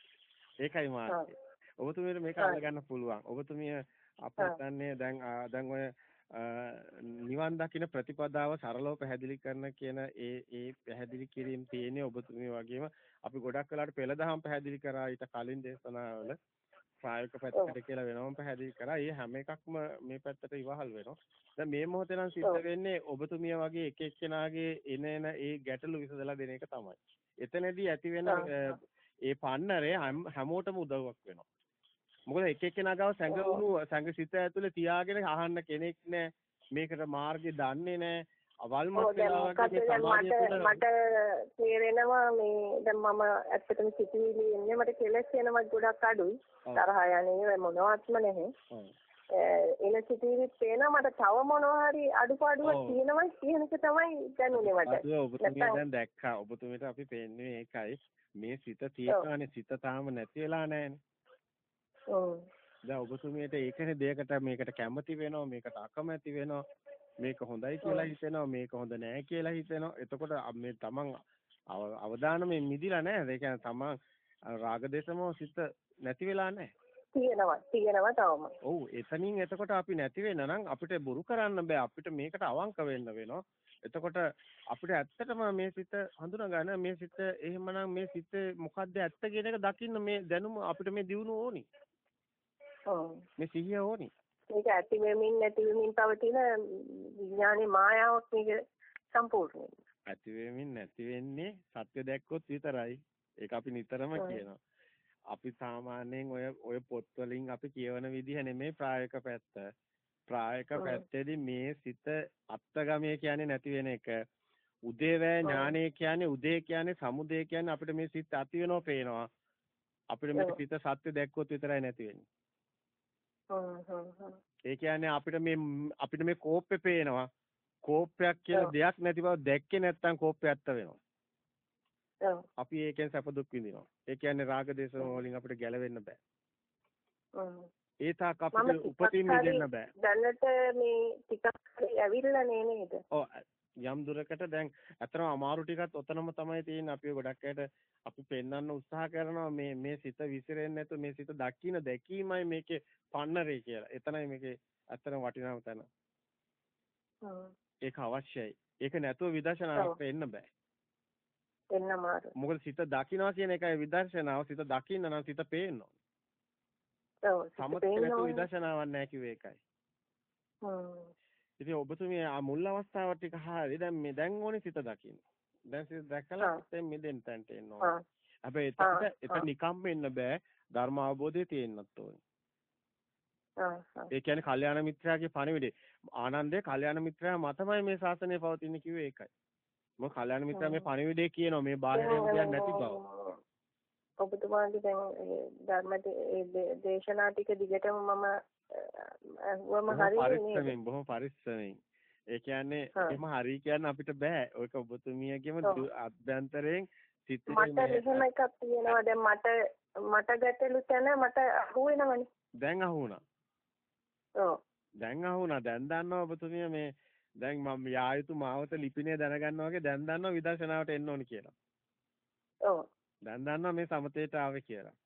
[SPEAKER 2] ඒකයි මාර්ගය. ඔබතුමියට මේක අල්ලගන්න පුළුවන්. ඔබතුමිය අපිට දන්නේ දැන් දැන් ඔය නිවන් දකින්න ප්‍රතිපදාව සරලව පැහැදිලි කරන කියන ඒ ඒ පැහැදිලි කිරීම තියෙන්නේ ඔබතුමිය වගේම අපි ගොඩක් වෙලාවට පෙළ දහම් පැහැදිලි කරා ඊට කලින් දේශනාවල ප්‍රායෝගික පැත්තකට කියලා වෙනවම පැහැදිලි කරා. ඒ හැම එකක්ම මේ පැත්තට ඉවහල් වෙනවා. දැන් මේ මොහොතේ නම් සිද්ධ වෙන්නේ ඔබතුමිය වගේ එක එක්කෙනාගේ එන එන ඒ ගැටලු විසඳලා දෙන එක තමයි. එතනදී ඇති වෙන ඒ පන්නරේ හැමෝටම උදව්වක් වෙනවා. මොකද එක එක්කෙනා ගාව සැඟවුණු සැඟ සිත ඇතුලේ තියාගෙන අහන්න කෙනෙක් නැහැ. මේකට මාර්ගය දන්නේ නැහැ. අවල්මත් වෙලා වගේ සමාජය තුළ
[SPEAKER 1] මට තේරෙනවා මේ දැන් මම ඇත්තටම සිතුවිලි එන්නේ මට කෙලස් යනවා ගොඩක් අඩුයි. තරහ යන්නේ මොනවත්ම නැහැ. එන සිතුවිලි පේනවා මට තව මොනවා හරි අඩුපාඩුවක් තියෙනවා කියන එක තමයි දැනුනේ මට.
[SPEAKER 2] ඔබතුමිය දැන් දැක්කා. ඔබතුමියට අපි පේන්නේ ඒකයි. මේ සිත තියෙනවානේ. සිත තාම නැති වෙලා නැහැනේ.
[SPEAKER 1] ඔව්.
[SPEAKER 2] දැන් ඔබතුමියට ඒකනේ දෙයකට මේකට කැමති වෙනවා මේකට අකමැති වෙනවා මේක හොඳයි කියලා හිතෙනවා මේක හොඳ නෑ කියලා හිතෙනවා. එතකොට මේ තමන් අවදානමෙන් මිදිලා නෑ. ඒ කියන්නේ තමන් රාගදේශම සිත නැති වෙලා නෑ.
[SPEAKER 1] තියෙනවා තියෙනවා තවම.
[SPEAKER 2] ඔව් එතනින් එතකොට අපි නැති වෙන නම් අපිට බොරු කරන්න බෑ. අපිට මේකට අවංක වෙන්න වෙනවා. එතකොට අපිට ඇත්තටම මේ සිත හඳුනා ගන්න මේ සිත එහෙමනම් මේ සිත මොකද්ද ඇත්ත කියන එක දකින්න මේ දැනුම අපිට මේ දියුණුව ඕනි.
[SPEAKER 1] ඔව්.
[SPEAKER 2] මේ සිහිය ඕනි
[SPEAKER 1] මේක ඇති වෙමින් නැති වෙමින් පවතින විඥානයේ මායාවක් මේක සම්පූර්ණයෙන්.
[SPEAKER 2] ඇති වෙමින් නැති වෙන්නේ සත්‍ය දැක්කොත් විතරයි. ඒක අපි නිතරම කියනවා. අපි සාමාන්‍යයෙන් ඔය ඔය පොත් වලින් අපි කියවන විදිහ නෙමෙයි ප්‍රායෝගික පැත්ත. ප්‍රායෝගික පැත්තේදී මේ සිත අත්ගමයේ කියන්නේ නැති වෙන එක. උදේවැය ඥානය කියන්නේ උදේ කියන්නේ සමුදේ කියන්නේ අපිට මේ සිත් ඇති වෙනව පේනවා. අපිට මේ සිත සත්‍ය දැක්කොත් විතරයි නැති වෙන්නේ. ඒ කියන්නේ අපිට මේ අපිට මේ කෝප්පේ පේනවා. කෝප්පයක් කියලා දෙයක් නැති බව දැක්කේ නැත්නම් කෝප්පය ඇත්ත වෙනවා.
[SPEAKER 1] ඔව්.
[SPEAKER 2] අපි ඒකෙන් සැප දුක් විඳිනවා. ඒ කියන්නේ රාග දේශ වලින් අපිට ගැලවෙන්න බෑ. ඒ තාක් අපිට උපතින් මිදෙන්න බෑ.
[SPEAKER 1] දැනට මේ ටිකක් ඇවිල්ලා නේ නේද?
[SPEAKER 2] ඔව් යම් දුරකට දැන් අතරම අමාරු ටිකත් ඔතනම තමයි තියෙන්නේ අපි ගොඩක් අයට අපි පෙන්වන්න උත්සාහ කරනවා මේ මේ සිත විසිරෙන්නේ නැතුව මේ සිත දකින්න දැකීමයි මේකේ පන්නරේ කියලා. එතනයි මේකේ අතරම වටිනාම තැන. ඒක අවශ්‍යයි. ඒක නැතුව විදර්ශනාවට එන්න බෑ.
[SPEAKER 1] එන්න මාරු.
[SPEAKER 2] මොකද සිත දකින්නවා කියන එකයි විදර්ශනාව. සිත දකින්න නම් සිත පේන්න ඕන.
[SPEAKER 1] ඔව්.
[SPEAKER 2] සමතේ විදර්ශනාවක් නැහැ කිව්වේ ඒකයි. ඉතින් ඔබතුමිය ආ මුල් අවස්ථාව ටික හරි දැන් මේ දැන් ඕනේ සිත දකින්න. දැන් සිත දැකලා සිතෙන් මිදෙන්න තැනට එන්න ඕනේ. හැබැයි එතකොට එතන නිකම්ම එන්න බෑ. ධර්ම අවබෝධය තියෙන්නත් ඕනේ. ඒ කියන්නේ කල්යාණ මිත්‍රාගේ පණිවිඩේ. ආනන්දේ කල්යාණ මිත්‍රා මතමයි මේ ශාසනය පවතින්නේ කිව්වේ ඒකයි. මොකද කල්යාණ මිත්‍රා මේ පණිවිඩේ කියනවා මේ බාහිරයෙන් කියන්නේ නැති බව.
[SPEAKER 1] ඔබතුමාගේ දැන් ධර්ම දේශනා ටික දිගටම මම අහුවම හරියන්නේ
[SPEAKER 2] බොහොම පරිස්සමෙන්. ඒ කියන්නේ එහෙම හරි කියන්න අපිට බෑ. ඔයක ඔබතුමියගේම අභ්‍යන්තරයෙන් සිතේ
[SPEAKER 1] මට එහෙම එකක් තියෙනවා දැන් මට මට ගැටලු තැන මට අහු වෙනවනේ.
[SPEAKER 2] දැන් අහු වුණා.
[SPEAKER 1] ඔව්.
[SPEAKER 2] දැන් අහු වුණා. දැන් දන්නවා ඔබතුමිය මේ දැන් මම යා යුතු මාවත ලිපිනේ දැනගන්නවා වගේ දැන් දන්නවා විදර්ශනාවට එන්න ඕනි කියලා.
[SPEAKER 1] ඔව්.
[SPEAKER 2] දැන් දන්නවා මේ සමතේට ආවේ කියලා.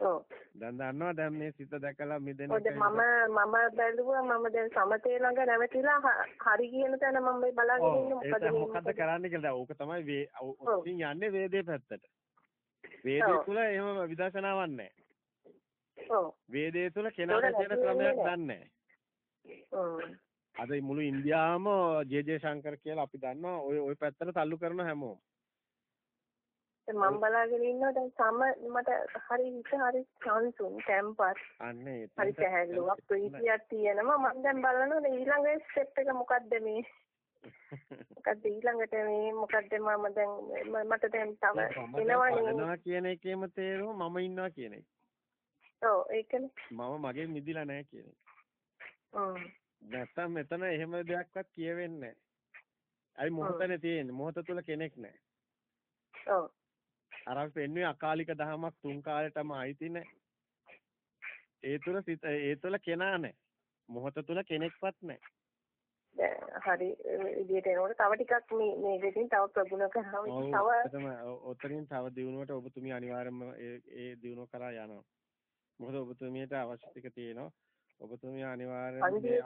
[SPEAKER 1] ඔව්.
[SPEAKER 2] දැන් දන්නවා දැන් මේ සිත දැකලා මිදෙන
[SPEAKER 1] මම මම බැලුවා මම දැන් සමතේ ළඟ නැවතිලා හරි කියන තැන මම මේ බලාගෙන ඉන්නේ මොකද
[SPEAKER 2] කරන්න කියලා. ඕක තමයි වේ ඔතින් යන්නේ වේදේ පැත්තට. වේදේ තුල එහෙම විදර්ශනාවක් නැහැ.
[SPEAKER 1] ඔව්.
[SPEAKER 2] වේදේ තුල කෙනාට කියන ක්‍රමයක් දන්නේ
[SPEAKER 1] නැහැ.
[SPEAKER 2] අද මුළු ඉන්දියාවම ජේ.ජේ ශංකර් කියලා අපි දන්නවා ඔය ඔය පැත්තට තල්ලු කරන හැමෝම.
[SPEAKER 1] මම බලාගෙන ඉන්නවා දැන් සම මට හරි හිත හරි සංසුන් තැම්පත්
[SPEAKER 2] අන්නේ
[SPEAKER 1] හරි සැහැල්ලුවක් ප්‍රීතියක් තියෙනවා මම දැන් බලනවා ඊළඟ ස්ටෙප් එක මොකද්ද මේ මොකද්ද ඊළඟට මේ මොකද්ද මම දැන් මට දැන් තව
[SPEAKER 2] එනවනේ කියන එකේම තේරුම මම ඉන්නවා කියන එක.
[SPEAKER 1] ඔව් ඒකනේ.
[SPEAKER 2] මම මගේ මිදිලා නැහැ කියන එක.
[SPEAKER 1] හ්ම්.
[SPEAKER 2] නැත්තම් මෙතන එහෙම දෙයක්වත් කියවෙන්නේ නැහැ. අයි මොහොතනේ තියෙන්නේ. මොහොත තුල කෙනෙක් නැහැ.
[SPEAKER 1] ඔව්.
[SPEAKER 2] අර පෙන්වුවේ අකාලික දහමක් තුන් කාලෙටම අයිති නැහැ. ඒ තුල සිත ඒ තුල කෙනා නැහැ. මොහොත තුල කෙනෙක්වත් නැහැ.
[SPEAKER 1] හරි විදියට එනකොට තව ටිකක් මේ මේකකින් තව ප්‍රගුණ කරාම
[SPEAKER 2] තව ඔතනින් තව දිනුවට ඔබතුමිය අනිවාර්යයෙන්ම ඒ ඒ දිනුව කරා යනවා. මොකද ඔබතුමියට අවශ්‍ය ටික තියෙනවා. ඔබතුමිය අනිවාර්යයෙන්ම
[SPEAKER 1] ඒ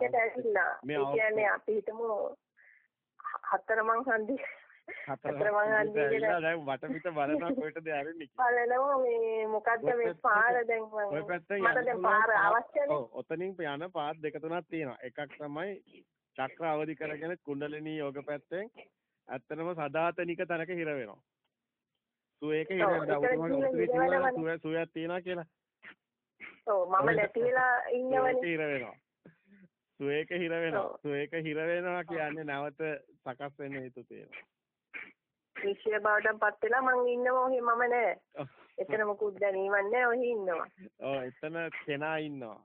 [SPEAKER 1] කියන්නේ අපි හිතමු හතරමං හන්දි හන්දි
[SPEAKER 2] කියලා. දැන් වටපිට බලනවා කොහෙටද යන්නේ
[SPEAKER 1] බලනවා මේ මොකද්ද මේ පාර දැන්
[SPEAKER 2] ඔය පැත්තෙන්
[SPEAKER 1] මට දැන් පාර අවශ්‍යනේ
[SPEAKER 2] ඔතනින් යන පාත් දෙක තුනක් තියෙනවා. එකක් තමයි චක්‍ර අවදි කරගෙන කුණ්ඩලිනී යෝග පැත්තෙන් ඇත්තටම සදාතනික තැනක හිර වෙනවා. සුවේක හිර වෙනවා සුවය සුවයක් තියෙනවා කියලා.
[SPEAKER 1] ඔව් මම නැති වෙලා ඉන්නවනේ
[SPEAKER 2] හිර වෙනවා. සුවේක හිර වෙනවා. සුවේක හිර වෙනවා කියන්නේ නැවත සකස් වෙන්න හේතු තියෙනවා
[SPEAKER 1] විශ්ය බවටපත් වෙලා මං ඉන්නවා. ඔහි මම නෑ. එතන මොකුත් දැනීමක් නෑ. ඔහි ඉන්නවා.
[SPEAKER 2] ඔව් එතන කෙනා ඉන්නවා.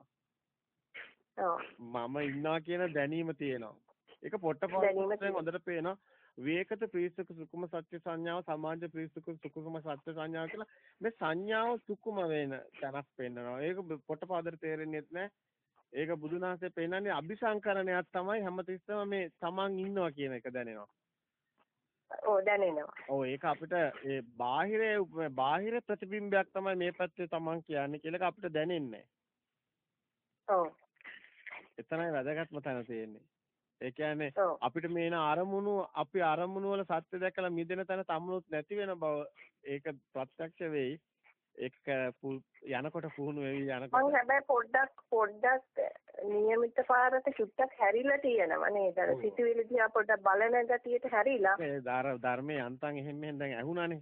[SPEAKER 1] ඔව්.
[SPEAKER 2] මම ඉන්නවා කියන දැනීම තියෙනවා. ඒක පොට්ටපාදයෙන් හොඳට පේනවා. විවේකත ප්‍රීසුක සුකුම සත්‍ය සංඥාව සමාජ ප්‍රීසුක සුකුම සත්‍ය සංඥාව කියලා මේ සංඥාව සුකුම වෙන තැනක් පෙන්නනවා. ඒක පොට්ටපාදට තේරෙන්නේ නැහැ ඒක බුදුන් වහන්සේ පෙන්නන්නේ අபிසංකරණයක් තමයි හැමතිස්සම මේ තමන් ඉන්නවා කියන එක දැනෙනවා
[SPEAKER 1] ඔව් දැනෙනවා.
[SPEAKER 2] ඔව් ඒක අපිට ඒ බාහිරේ බාහිර ප්‍රතිබිම්බයක් තමයි මේ පැත්තේ තමන් කියන්නේ කියලා අපිට දැනෙන්නේ.
[SPEAKER 1] ඔව්.
[SPEAKER 2] එතනයි වැදගත්ම තැන තියෙන්නේ. ඒ කියන්නේ අපිට මේන අරමුණු අපි අරමුණු වල සත්‍ය දැකලා මිදෙන තැන තමුණුත් නැති වෙන බව ඒක ප්‍රත්‍යක්ෂ වෙයි. ඒක යනකොට පුහුණු වෙවි යනකොට
[SPEAKER 1] මම හැබැයි පොඩ්ඩක් පොඩ්ඩක් નિયમિત පාරට චුට්ටක් හැරිලා තියෙනවා නේද? අර සිතුවිලි දිහා පොඩ්ඩක් බලන ගතියට හැරිලා.
[SPEAKER 2] ඒ ධර්මයේ අන්තං එහෙම මෙහෙම දැන් ඇහුණානේ.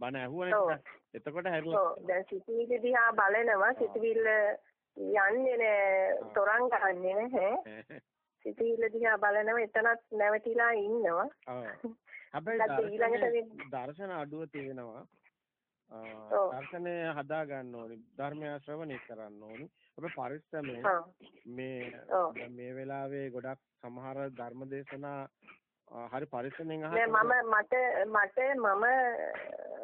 [SPEAKER 2] බණ ඇහුවනේ. එතකොට හැරිලා.
[SPEAKER 1] ඔව් දැන් සිතුවිලි දිහා බලනවා සිතුවිල්ල යන්නේ නෑ තරංග ගන්නේ නැහැ. සිතුවිල්ල දිහා බලනවා එතනත් නැවතිලා ඉන්නවා.
[SPEAKER 2] ඔව්. හැබැයි දර්ශන අඩුව තියෙනවා. දර්ශනය හදා ගන්න ඕනි ධර්මය ශ්‍රවණය කරන්න ඕනි අපි පරිස්සමෙන් මේ මේ වෙලාවේ ගොඩක් සමහර ධර්ම දේශනා හරි පරිස්සමෙන් අහන්න.
[SPEAKER 1] මම මට මට මම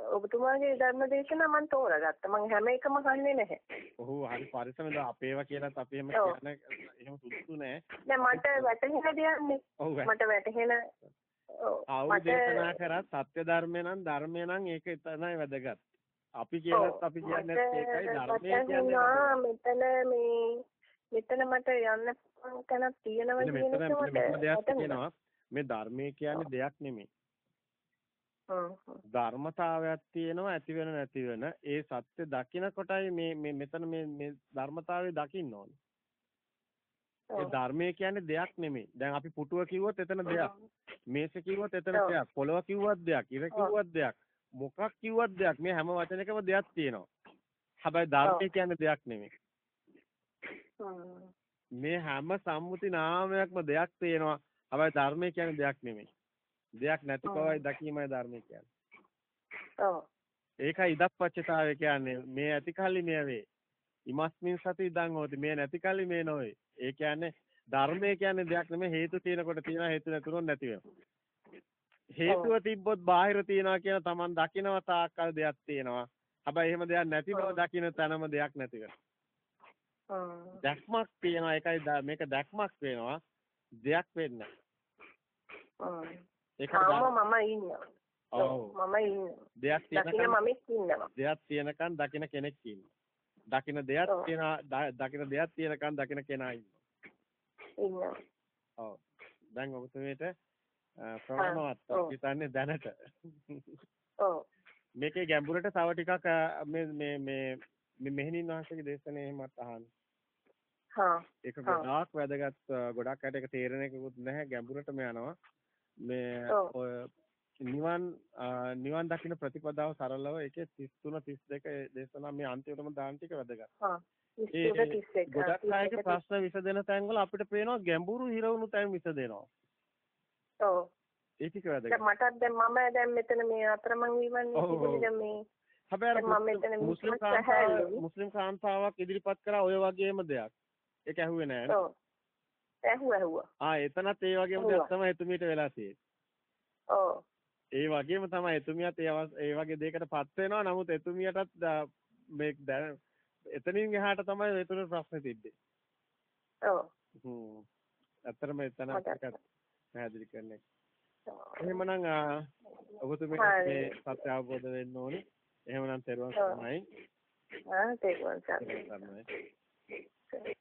[SPEAKER 1] ඔබතුමාගේ ධර්ම දේශනා මම තෝරගත්තා. මම හැම එකම අහන්නේ නැහැ.
[SPEAKER 2] ඔහු හරි පරිස්සමෙන් අපේවා කියලාත් අපි එහෙම. කියන එහෙම සුදුසු නෑ.
[SPEAKER 1] නෑ මට වැටහෙන දෙයක්නේ.
[SPEAKER 2] ඔව්
[SPEAKER 1] මට වැටහෙන
[SPEAKER 2] ආවු දේශනා කරත් සත්‍ය ධර්මය නම් ධර්මය නම් ඒක තමයි වැදගත්. අපි කියලත් අපි කියන්නේ ඒකයි ධර්මය කියන්නේ.
[SPEAKER 1] මෙතන මේ මෙතන මට යන්න තැනක් තියෙනවා කියන එක මට
[SPEAKER 2] තියෙනවා. මේ ධර්මය කියන්නේ දෙයක් නෙමෙයි. ධර්මතාවයක් තියෙනවා ඇති වෙන නැති වෙන ඒ සත්‍ය දකින කොටයි මේ මේ මෙතන මේ මේ ධර්මතාවය දකින්න ඕනේ. ඒ. ධර්මය කියන්නේ දෙයක් නෙමෙයි. දැන් අපි පුටුව කිව්වොත් එතන දෙයක්. මේස කිව්වොත් එතන. දෙයක්. පොළව කිව්වත් දෙයක්. ඉර කිව්වත් දෙයක්. මොකක් කිව්වත් දෙයක්. මේ හැම වචනයකම දෙයක් තියෙනවා. හැබැයි ධර්මය කියන්නේ දෙයක් නෙමෙයි. මේ හැම සම්මුති නාමයක්ම දෙයක් තියෙනවා. හැබැයි ධර්මය කියන්නේ දෙයක් නෙමෙයි. දෙයක් නැති බවයි දකීමයි ධර්මය කියන්නේ.
[SPEAKER 1] ඔව්.
[SPEAKER 2] ඒකයි ඉදප්පච්චතාවය කියන්නේ මේ ඇති කල්ලි මේ වේ. ඉමස්මින් සති ඉදන් හොති මේ නැති කල්ලි මේ නොවේ. ඒ කියන්නේ ධර්මය කියන්නේ දෙයක් නෙමෙයි හේතු තියෙනකොට තියෙනවා හේතු නැතුනොත් නැති වෙනවා. හේතුව තිබ්බොත් බාහිර තියනවා කියන තමන් දකිනවා තාක්කල් දෙයක් තියෙනවා. හැබැයි එහෙම දෙයක් නැති බව දකින්න තැනම දෙයක් නැති. දැක්මක් තියෙනවා ඒකයි මේක දැක්මක් වෙනවා. දෙයක් වෙන්නේ. ඒක
[SPEAKER 1] මම ඉන්නවා.
[SPEAKER 2] ඔව්
[SPEAKER 1] මම ඉන්නවා.
[SPEAKER 2] දෙයක් තියෙනකන්
[SPEAKER 1] මමෙක් ඉන්නවා.
[SPEAKER 2] දෙයක් තියෙනකන් දකින කෙනෙක් ඉන්නවා. දකින දෙයක්. තියෙන දකින දෙයක් තියෙනකන් දකින කෙනා ඉන්නවා.
[SPEAKER 1] ඉන්නවා.
[SPEAKER 2] ඔව්. දැන් ඔබතුමීට ප්‍රමාණවත්
[SPEAKER 1] ඔව්.
[SPEAKER 2] හිතන්නේ දැනට.
[SPEAKER 1] ඔව්.
[SPEAKER 2] මේකේ ගැඹුරට තව ටිකක් මේ මේ මේ මෙහෙණින් වහන්සේගේ දේශනේ එහෙමත් අහන්න.
[SPEAKER 1] හා.
[SPEAKER 2] ඒක. ගොඩාක් වැදගත් ගොඩක් අයට ඒක තේරෙන එකකුත් නැහැ ගැඹුරටම යනවා. මේ. ඔය නිවන් නිවන් දකින්න ප්‍රතිපදාව සරලව ඒකේ 33 32 දේශනා මේ අන්තිමටම දාන ටික වැදගත්.
[SPEAKER 1] හා.
[SPEAKER 2] ඒ-
[SPEAKER 1] ඉස්සෙල්ලා 31.
[SPEAKER 2] ගොඩක් අයගේ ප්‍රශ්න විසඳෙන තැන්වල අපිට පේනවා ගැඹුරු හිරවුණු තැන් විසඳෙනවා.
[SPEAKER 1] ඔව්.
[SPEAKER 2] ඒ ටික
[SPEAKER 1] දැන්
[SPEAKER 2] වැදගත්.
[SPEAKER 1] මටත් දැන් මම දැන් මෙතන මේ අතරමං වීමන්නේ දැන් මේ
[SPEAKER 2] හැබැයි
[SPEAKER 1] දැන් මම මෙතන
[SPEAKER 2] මුස්ලිම්- කාන්තාව. මුස්ලිම් කාන්තාවක් ඉදිරිපත් කරා ඔය වගේම දෙයක්. ඒක ඇහුවේ නෑ නේද?
[SPEAKER 1] ඔව්. ඇහුවා ඇහුවා.
[SPEAKER 2] ආ එතනත් ඒ වගේම. දෙයක් තමයි එතුමියට වෙලා තියෙන්නේ.
[SPEAKER 1] ඔව්.
[SPEAKER 2] ඒ වගේම තමයි එතුමියත් ඒ වගේ දෙයකටපත් වෙනවා. නමුත් එතුමියටත් මේ දැන එතනින් එහාට තමයි එතුමියට ප්‍රශ්නේ තිබ්බේ.
[SPEAKER 1] ඔව්.
[SPEAKER 2] හ්ම්. ඇත්තටම එතන. එකක් පැහැදිලි කරන එක. එහෙමනම්
[SPEAKER 1] හරි.
[SPEAKER 2] මේ සත්‍ය අවබෝධ වෙන්න ඕනේ. එහෙමනම් තෙරුවන්. සරණයි.
[SPEAKER 1] ආ.
[SPEAKER 2] තෙරුවන් සරණයි.